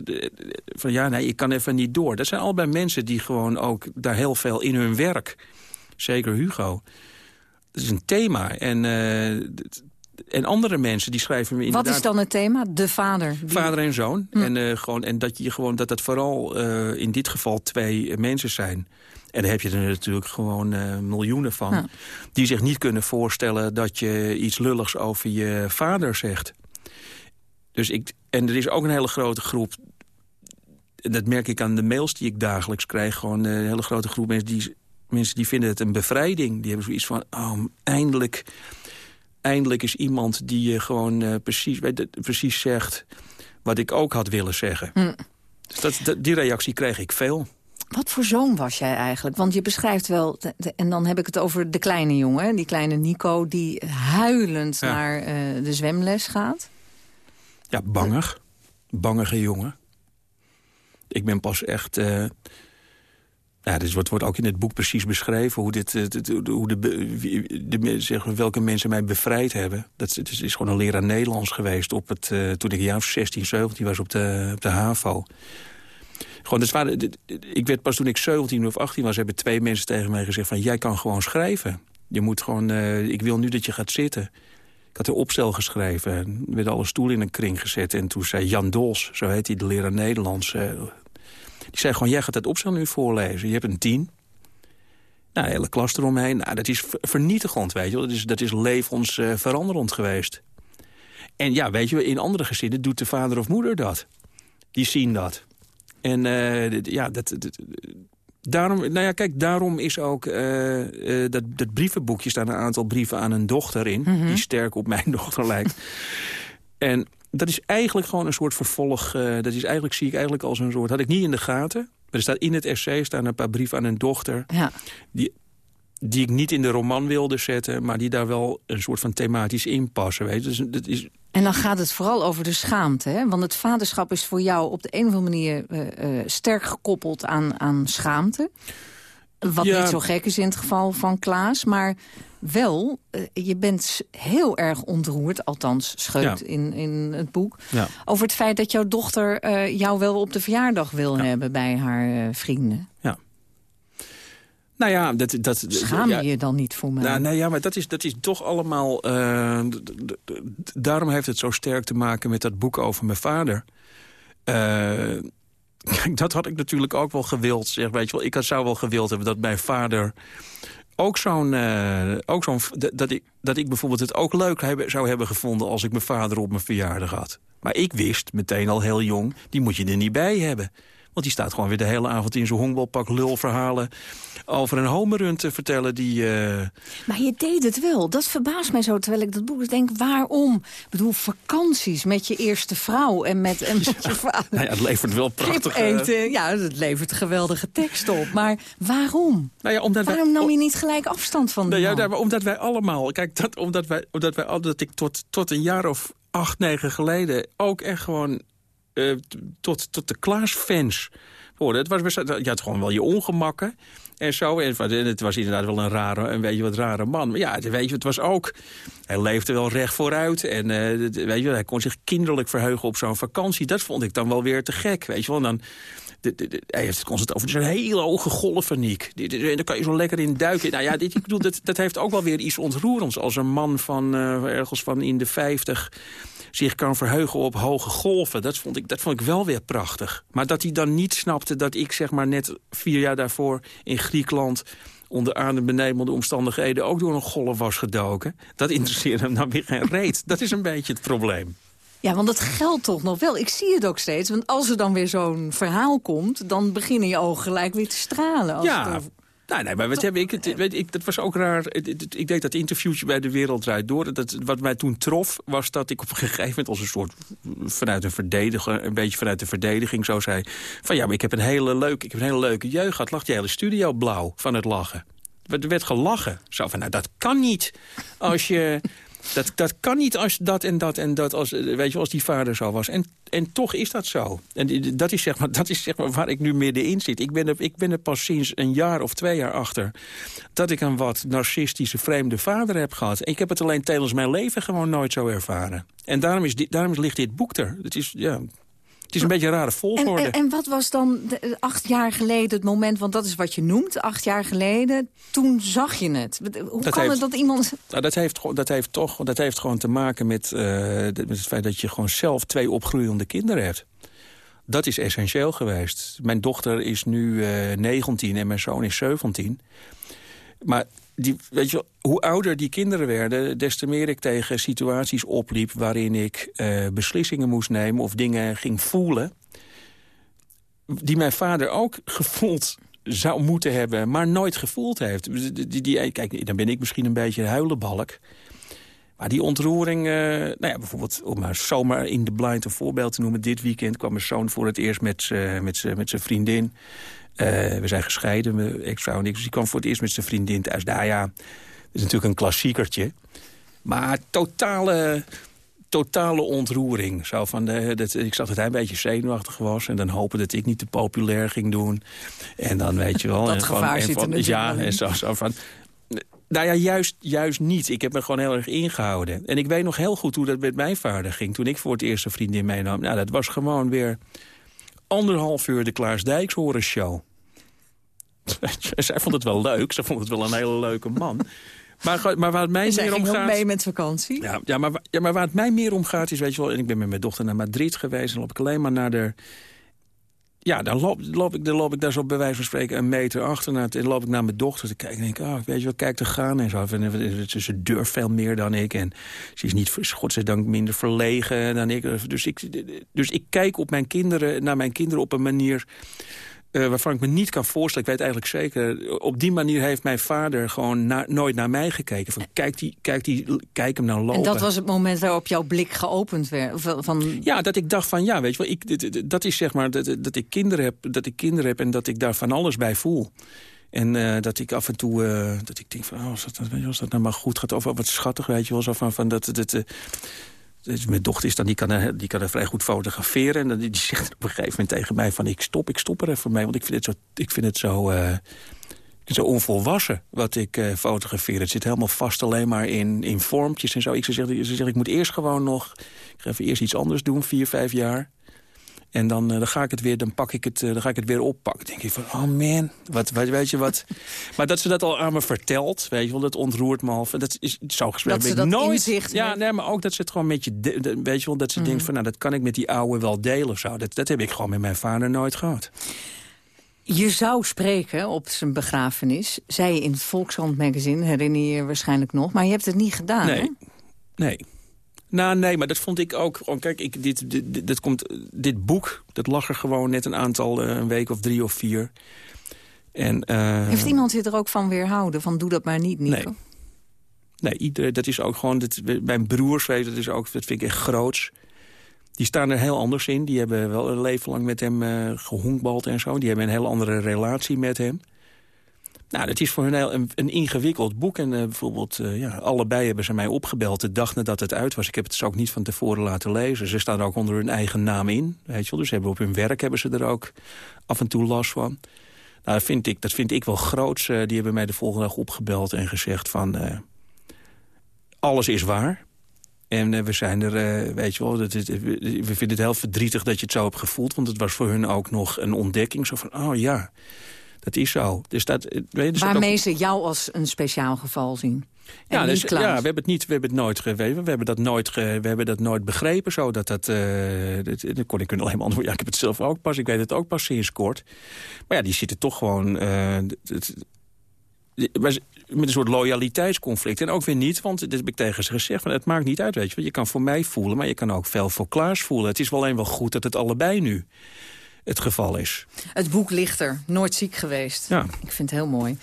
van ja, nee, ik kan even niet door. Dat zijn allebei mensen die gewoon ook daar heel veel in hun werk, zeker Hugo, dat is een thema. En, uh, en andere mensen die schrijven me
Wat is dan het thema? De vader?
Vader en zoon. Hm. En, uh, gewoon, en dat, je gewoon, dat het vooral uh, in dit geval twee mensen zijn en daar heb je er natuurlijk gewoon uh, miljoenen van... die zich niet kunnen voorstellen dat je iets lulligs over je vader zegt. Dus ik, en er is ook een hele grote groep... dat merk ik aan de mails die ik dagelijks krijg... gewoon een hele grote groep mensen die, mensen die vinden het een bevrijding. Die hebben zoiets van, oh, eindelijk, eindelijk is iemand die je gewoon uh, precies, precies zegt... wat ik ook had willen zeggen. Hm. Dus dat, die reactie kreeg ik veel.
Wat voor zoon was jij eigenlijk? Want je beschrijft wel, en dan heb ik het over de kleine jongen... die kleine Nico, die huilend naar uh, de zwemles gaat.
Ja, bangig. Bangige jongen. Ik ben pas echt... Uh, ja, dus wordt, wordt ook in het boek precies beschreven... hoe, dit, hoe de, de, zeg, welke mensen mij bevrijd hebben. Dat is, is gewoon een leraar Nederlands geweest... Op het, uh, toen ik een jaar of 16, 17 was op de, op de HAVO. Gewoon, dus waren, ik werd pas toen ik 17 of 18 was, hebben twee mensen tegen mij gezegd van jij kan gewoon schrijven. Je moet gewoon, uh, ik wil nu dat je gaat zitten. Ik had een opstel geschreven, met alle stoelen in een kring gezet. En toen zei Jan Dols, zo heet hij, de leraar Nederlands... Uh, die zei gewoon, jij gaat het opstel nu voorlezen. Je hebt een tien. Nou, hele klas eromheen. Nou, dat is vernietigend, weet je wel. Dat is, dat is levensveranderend geweest. En ja, weet je, in andere gezinnen doet de vader of moeder dat. Die zien dat. En uh, ja, dat, daarom, nou ja, kijk, daarom is ook uh, uh, dat, dat brievenboekje staan een aantal brieven aan een dochter in, mm -hmm. die sterk op mijn dochter lijkt. en dat is eigenlijk gewoon een soort vervolg. dat is eigenlijk, zie ik eigenlijk als een soort, had ik niet in de gaten. Maar er staat in het essay staan een paar brieven aan een dochter. Ja. Die die ik niet in de roman wilde zetten... maar die daar wel een soort van thematisch in passen. Weet. Dus dat is...
En dan gaat het vooral over de schaamte. Hè? Want het vaderschap is voor jou op de een of andere manier... Uh, uh, sterk gekoppeld aan, aan schaamte. Wat niet zo gek is in het geval van Klaas. Maar wel, uh, je bent heel erg ontroerd, althans scheut in, in het boek... Ja. over het feit dat jouw dochter jou wel op de verjaardag wil hebben bij haar vrienden.
Nou ja, dat... dat
Schaam
ja,
je dan niet voor mij?
Nou, nou ja, maar dat is, dat is toch allemaal... Uh, daarom heeft het zo sterk te maken met dat boek over mijn vader. Uh, kijk, dat had ik natuurlijk ook wel gewild. Zeg, weet je wel, ik had, zou wel gewild hebben dat mijn vader ook zo'n... Uh, ook zo'n dat, ik, dat ik bijvoorbeeld het ook leuk zou hebben gevonden... als ik mijn vader op mijn verjaardag had. Maar ik wist meteen al heel jong, die moet je er niet bij hebben. Want die staat gewoon weer de hele avond in zo'n honkbalpak lulverhalen... over een homerun te vertellen die... Uh...
Maar je deed het wel. Dat verbaast mij zo, terwijl ik dat boek denk, waarom? Ik bedoel, vakanties met je eerste vrouw en met, en met je vader.
Nou ja, het levert wel prachtig...
eten, ja, het levert geweldige tekst op. Maar waarom?
Nou ja, omdat
waarom nam je niet gelijk afstand van
nou
ja,
omdat wij allemaal... Kijk, dat, omdat wij, omdat wij dat ik tot, tot een jaar of acht, negen geleden... ook echt gewoon uh, tot, tot de Klaas-fans hoorde. Het was, je had gewoon wel je ongemakken en zo. En het was inderdaad wel een rare, een beetje wat rare man. Maar ja, weet je, het was ook... Hij leefde wel recht vooruit. En uh, weet je, hij kon zich kinderlijk verheugen op zo'n vakantie. Dat vond ik dan wel weer te gek, weet je wel. En dan, hij heeft het constant over zo'n hele hoge golven, Niek. En daar kan je zo lekker in duiken. Nou ja, dit, ik bedoel, dat, dat heeft ook wel weer iets ontroerends. Als een man van uh, ergens van in de 50 zich kan verheugen op hoge golven. Dat vond, ik, dat vond ik wel weer prachtig. Maar dat hij dan niet snapte dat ik zeg maar net vier jaar daarvoor in Griekenland onder adembenemende omstandigheden ook door een golf was gedoken. Dat interesseerde hem dan weer geen reet. Dat is een beetje het probleem.
Ja, want dat geldt toch nog wel. Ik zie het ook steeds. Want als er dan weer zo'n verhaal komt... dan beginnen je ogen gelijk weer te stralen. Als
ja,
over...
Nou, nee, maar wat heb ik, het, weet ik, dat was ook raar. Ik deed dat interviewtje bij De Wereld Draait Door. Dat, wat mij toen trof, was dat ik op een gegeven moment... als een soort vanuit een verdediger, een beetje vanuit de verdediging zo zei... van ja, maar ik heb een hele leuke, ik heb een hele leuke jeugd gehad. Lag die hele studio blauw van het lachen. Er werd gelachen. Zo van, nou, dat kan niet als je... Dat, dat kan niet als dat en dat en dat, als, weet je, als die vader zo was. En, en toch is dat zo. En dat is, zeg maar, dat is zeg maar waar ik nu middenin zit. Ik ben, er, ik ben er pas sinds een jaar of twee jaar achter... dat ik een wat narcistische, vreemde vader heb gehad. Ik heb het alleen tijdens mijn leven gewoon nooit zo ervaren. En daarom, is daarom ligt dit boek er. Het is, ja, het is een beetje een rare volgorde.
En, en, en wat was dan de, acht jaar geleden het moment, want dat is wat je noemt, acht jaar geleden, toen zag je het. Hoe
dat
kan
heeft,
het dat iemand...
Nou, dat, heeft, dat, heeft toch, dat heeft gewoon te maken met, uh, met het feit dat je gewoon zelf twee opgroeiende kinderen hebt. Dat is essentieel geweest. Mijn dochter is nu uh, 19 en mijn zoon is 17. Maar die, weet je, hoe ouder die kinderen werden, des te meer ik tegen situaties opliep... waarin ik uh, beslissingen moest nemen of dingen ging voelen... die mijn vader ook gevoeld zou moeten hebben, maar nooit gevoeld heeft. Die, die, die, kijk, dan ben ik misschien een beetje een huilenbalk... Maar die ontroering, uh, nou ja, bijvoorbeeld om maar zomaar in de blind een voorbeeld te noemen. Dit weekend kwam mijn zoon voor het eerst met zijn vriendin. Uh, we zijn gescheiden, mijn ex-vrouw en ik. Dus die kwam voor het eerst met zijn vriendin thuis. Nou ja, dat is natuurlijk een klassiekertje. Maar totale, totale ontroering. Zo van de, dat, ik zag dat hij een beetje zenuwachtig was. En dan hopen dat ik niet te populair ging doen. En dan weet je wel.
dat
en
gevaar
en
zit
van,
er
Ja, en zo, zo van... Nou ja, juist, juist niet. Ik heb me gewoon heel erg ingehouden. En ik weet nog heel goed hoe dat met mijn vader ging... toen ik voor het eerst een vriendin meenam. Nou, dat was gewoon weer anderhalf uur de Klaas Dijks show. Zij vond het wel leuk. Ze vond het wel een hele leuke man. Maar, maar waar het mij
meer om gaat... mee met vakantie?
Ja, ja, maar, ja, maar waar het mij meer om gaat is, weet je wel... en ik ben met mijn dochter naar Madrid geweest... en loop ik alleen maar naar de... Ja, dan loop, loop, ik, dan loop ik daar zo bij wijze van spreken een meter achter. En dan loop ik naar mijn dochter te kijken. En denk ik, oh, weet je wat, kijk te gaan en zo. En, ze durft veel meer dan ik. En ze is niet, godzijdank, minder verlegen dan ik. Dus ik, dus ik kijk op mijn kinderen, naar mijn kinderen op een manier... Uh, waarvan ik me niet kan voorstellen, ik weet eigenlijk zeker... op die manier heeft mijn vader gewoon na, nooit naar mij gekeken. Van, kijk, die, kijk, die, kijk hem nou lopen.
En dat was het moment waarop jouw blik geopend werd? Van...
Ja, dat ik dacht van, ja, weet je wel, ik, dat is zeg maar dat, dat, ik kinderen heb, dat ik kinderen heb... en dat ik daar van alles bij voel. En uh, dat ik af en toe, uh, dat ik denk van, oh, als, dat, als dat nou maar goed gaat... of wat schattig, weet je wel, zo van, van dat... dat dus mijn dochter is dan, die kan, er, die kan er vrij goed fotograferen. En die, die zegt op een gegeven moment tegen mij van... ik stop, ik stop er even mee, want ik vind het zo, ik vind het zo, uh, zo onvolwassen wat ik uh, fotografeer. Het zit helemaal vast alleen maar in, in vormpjes en zo. Ik, ze, zegt, ze zegt, ik moet eerst gewoon nog... ik ga even eerst iets anders doen, vier, vijf jaar. En dan, eh, dan, ga ik het weer, dan, pak ik het, uh, dan ga ik het weer oppakken. denk ik van, oh man, wat, wat, weet je wat. maar dat ze dat al aan me vertelt, weet je wel, dat ontroert me al. Dat is zo gesprek.
Dat dat
nooit, Ja, nee, maar ook dat ze het gewoon met je, de, weet je wel, dat ze denkt van, nou, dat kan ik met die oude wel delen of zo. Dat, dat heb ik gewoon met mijn vader nooit gehad.
Je zou spreken op zijn begrafenis, zei je in het Volkshand magazine, herinner je je waarschijnlijk nog, maar je hebt het niet gedaan,
nee.
hè?
Nee. Nou, nee, maar dat vond ik ook... Gewoon, kijk, ik, dit, dit, dit, komt, dit boek, dat lag er gewoon net een aantal, een week of drie of vier. En, uh,
Heeft iemand je er ook van weerhouden? Van doe dat maar niet, Nico?
Nee. Nee, iedereen, dat is ook gewoon... Dat, mijn broers, weet dat, is ook, dat vind ik echt groots. Die staan er heel anders in. Die hebben wel een leven lang met hem uh, gehonkbald en zo. Die hebben een heel andere relatie met hem. Nou, dat is voor hun een, een ingewikkeld boek. En uh, bijvoorbeeld, uh, ja, allebei hebben ze mij opgebeld de dag nadat het uit was. Ik heb het dus ook niet van tevoren laten lezen. Ze staan er ook onder hun eigen naam in. Weet je wel? Dus hebben op hun werk hebben ze er ook af en toe last van. Nou, dat vind ik, dat vind ik wel groots. Uh, die hebben mij de volgende dag opgebeld en gezegd van... alles is waar. En we zijn er, weet je wel, het, we vinden het heel verdrietig dat je het zo hebt gevoeld. Want het was voor hun ook nog een ontdekking. Zo van, oh ja, dat is zo. Dus dat, weet, dus
Waarmee
ook...
ze jou als een speciaal geval zien.
Ja, dus, ja, we hebben het niet, we hebben het nooit geweten. We hebben dat nooit, ge, we hebben dat nooit begrepen. Zo dat dat, uh, dat, dat kon ik alleen maar antwoorden. Ja, ik heb het zelf ook pas. Ik weet het ook pas sinds kort. Maar ja, die zitten toch gewoon. Uh, het, met een soort loyaliteitsconflict. En ook weer niet, want dat heb ik tegen ze gezegd... Van, het maakt niet uit, weet je. Want je kan voor mij voelen, maar je kan ook veel voor Klaas voelen. Het is wel alleen wel goed dat het allebei nu het geval is.
Het boek ligt er, nooit ziek geweest.
Ja.
Ik vind het heel mooi.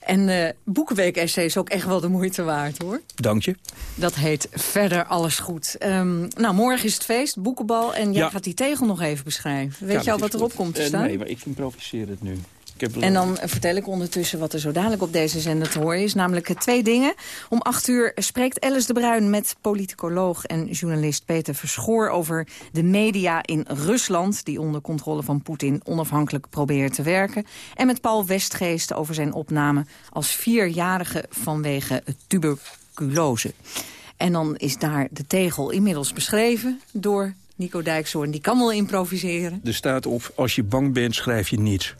En uh, Boekenweek-essay is ook echt wel de moeite waard, hoor.
Dank je.
Dat heet Verder Alles Goed. Um, nou, morgen is het feest, boekenbal. En jij
Ja.
gaat die tegel nog even beschrijven. Weet
Ja,
je al wat erop komt te
Eh,
staan?
nee, maar ik improviseer het nu. Ik heb
En dan vertel ik ondertussen wat er zo dadelijk op deze zender te horen is. Namelijk twee dingen. Om acht uur spreekt Alice de Bruin met politicoloog en journalist Peter Verschoor... over de media in Rusland, die onder controle van Poetin onafhankelijk proberen te werken. En met Paul Westgeest over zijn opname als vierjarige vanwege tuberculose. En dan is daar de tegel inmiddels beschreven door Nico Dijkshoorn. Die kan wel improviseren.
Er staat op, als je bang bent, schrijf je niets.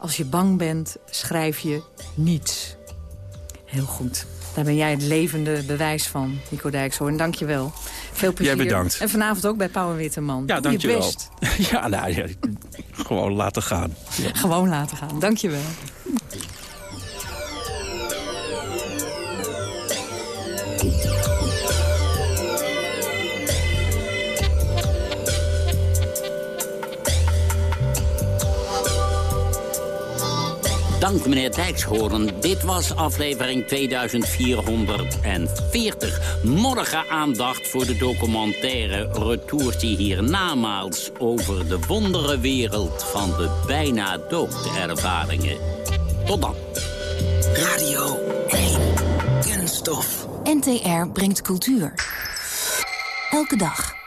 Als je bang bent, schrijf je niets. Heel goed. Daar ben jij het levende bewijs van, Nico Dijkshoorn. Dank je wel. Veel plezier.
Jij bedankt.
En vanavond ook bij Pauw en Witteman.
Ja, dank je wel. Ja, nou, ja, gewoon laten gaan. Ja.
Gewoon laten gaan. Dank je wel.
Dank meneer Dijkshoorn. Dit was aflevering 2440. Morgen aandacht voor de documentaire Retourtje hiernamaals... over de wonderenwereld van de bijna doodervaringen. Tot dan.
Radio 1. Kunststof.
NTR brengt cultuur. Elke dag.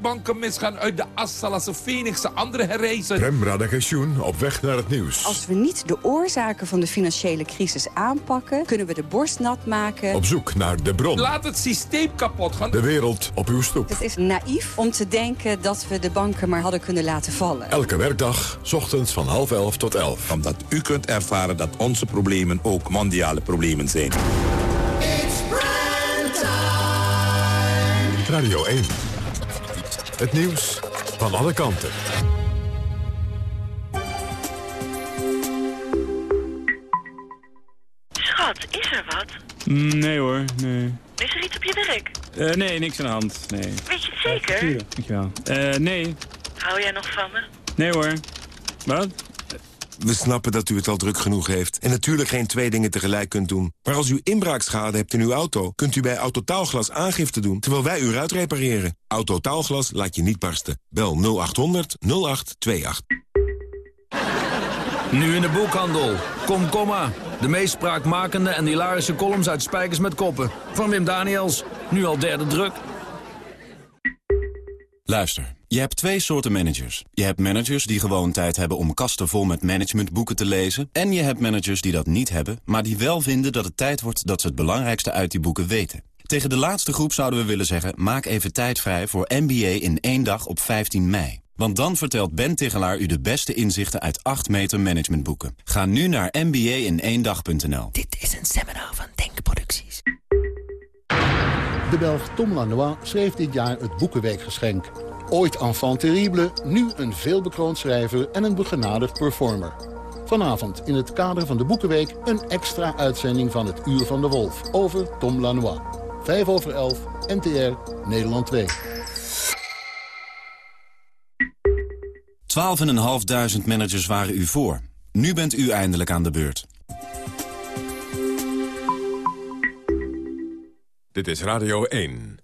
Banken misgaan uit de as, zal als een Phoenix de andere herreizen.
Prem Radagensjoen op weg naar het nieuws.
Als we niet de oorzaken van de financiële crisis aanpakken... kunnen we de borst nat maken.
Op zoek naar de bron.
Laat het systeem kapot gaan.
De wereld op uw stoep.
Het is naïef om te denken dat we de banken maar hadden kunnen laten vallen.
Elke werkdag, s ochtends van half elf tot elf.
Omdat u kunt ervaren dat onze problemen ook mondiale problemen zijn.
Radio 1. Het nieuws van alle kanten.
Schat, is er wat?
Nee hoor, nee.
Is er iets op je werk?
Eh, nee, niks aan de hand, nee.
Weet je het zeker?
Dankjewel. Eh, nee.
Hou jij nog van me?
Nee hoor. Wat?
We snappen dat u het al druk genoeg heeft en natuurlijk geen twee dingen tegelijk kunt doen. Maar als u inbraakschade hebt in uw auto, kunt u bij Autotaalglas aangifte doen terwijl wij u ruit repareren. Autotaalglas laat je niet barsten. Bel 0800 0828.
Nu in de boekhandel. Kom, komma. De meest spraakmakende en hilarische columns uit Spijkers met Koppen. Van Wim Daniels. Nu al derde druk.
Luister, je hebt twee soorten managers. Je hebt managers die gewoon tijd hebben om kasten vol met managementboeken te lezen. En je hebt managers die dat niet hebben, maar die wel vinden dat het tijd wordt dat ze het belangrijkste uit die boeken weten. Tegen de laatste groep zouden we willen zeggen... maak even tijd vrij voor MBA in één dag op 15 mei. Want dan vertelt Ben Tigelaar u de beste inzichten uit 8 meter managementboeken. Ga nu naar mba-in-één-dag.nl.
Dit is een seminar van Denkproducties.
De Belg Tom Lanois schreef dit jaar het Boekenweekgeschenk. Ooit enfant terrible, nu een veelbekroond schrijver en een begenadigd performer. Vanavond in het kader van de Boekenweek een extra uitzending van het Uur van de Wolf over Tom Lanois. 5 over 11, NTR, Nederland 2.
12.500 managers waren u voor. Nu bent u eindelijk aan de beurt.
Dit is Radio 1.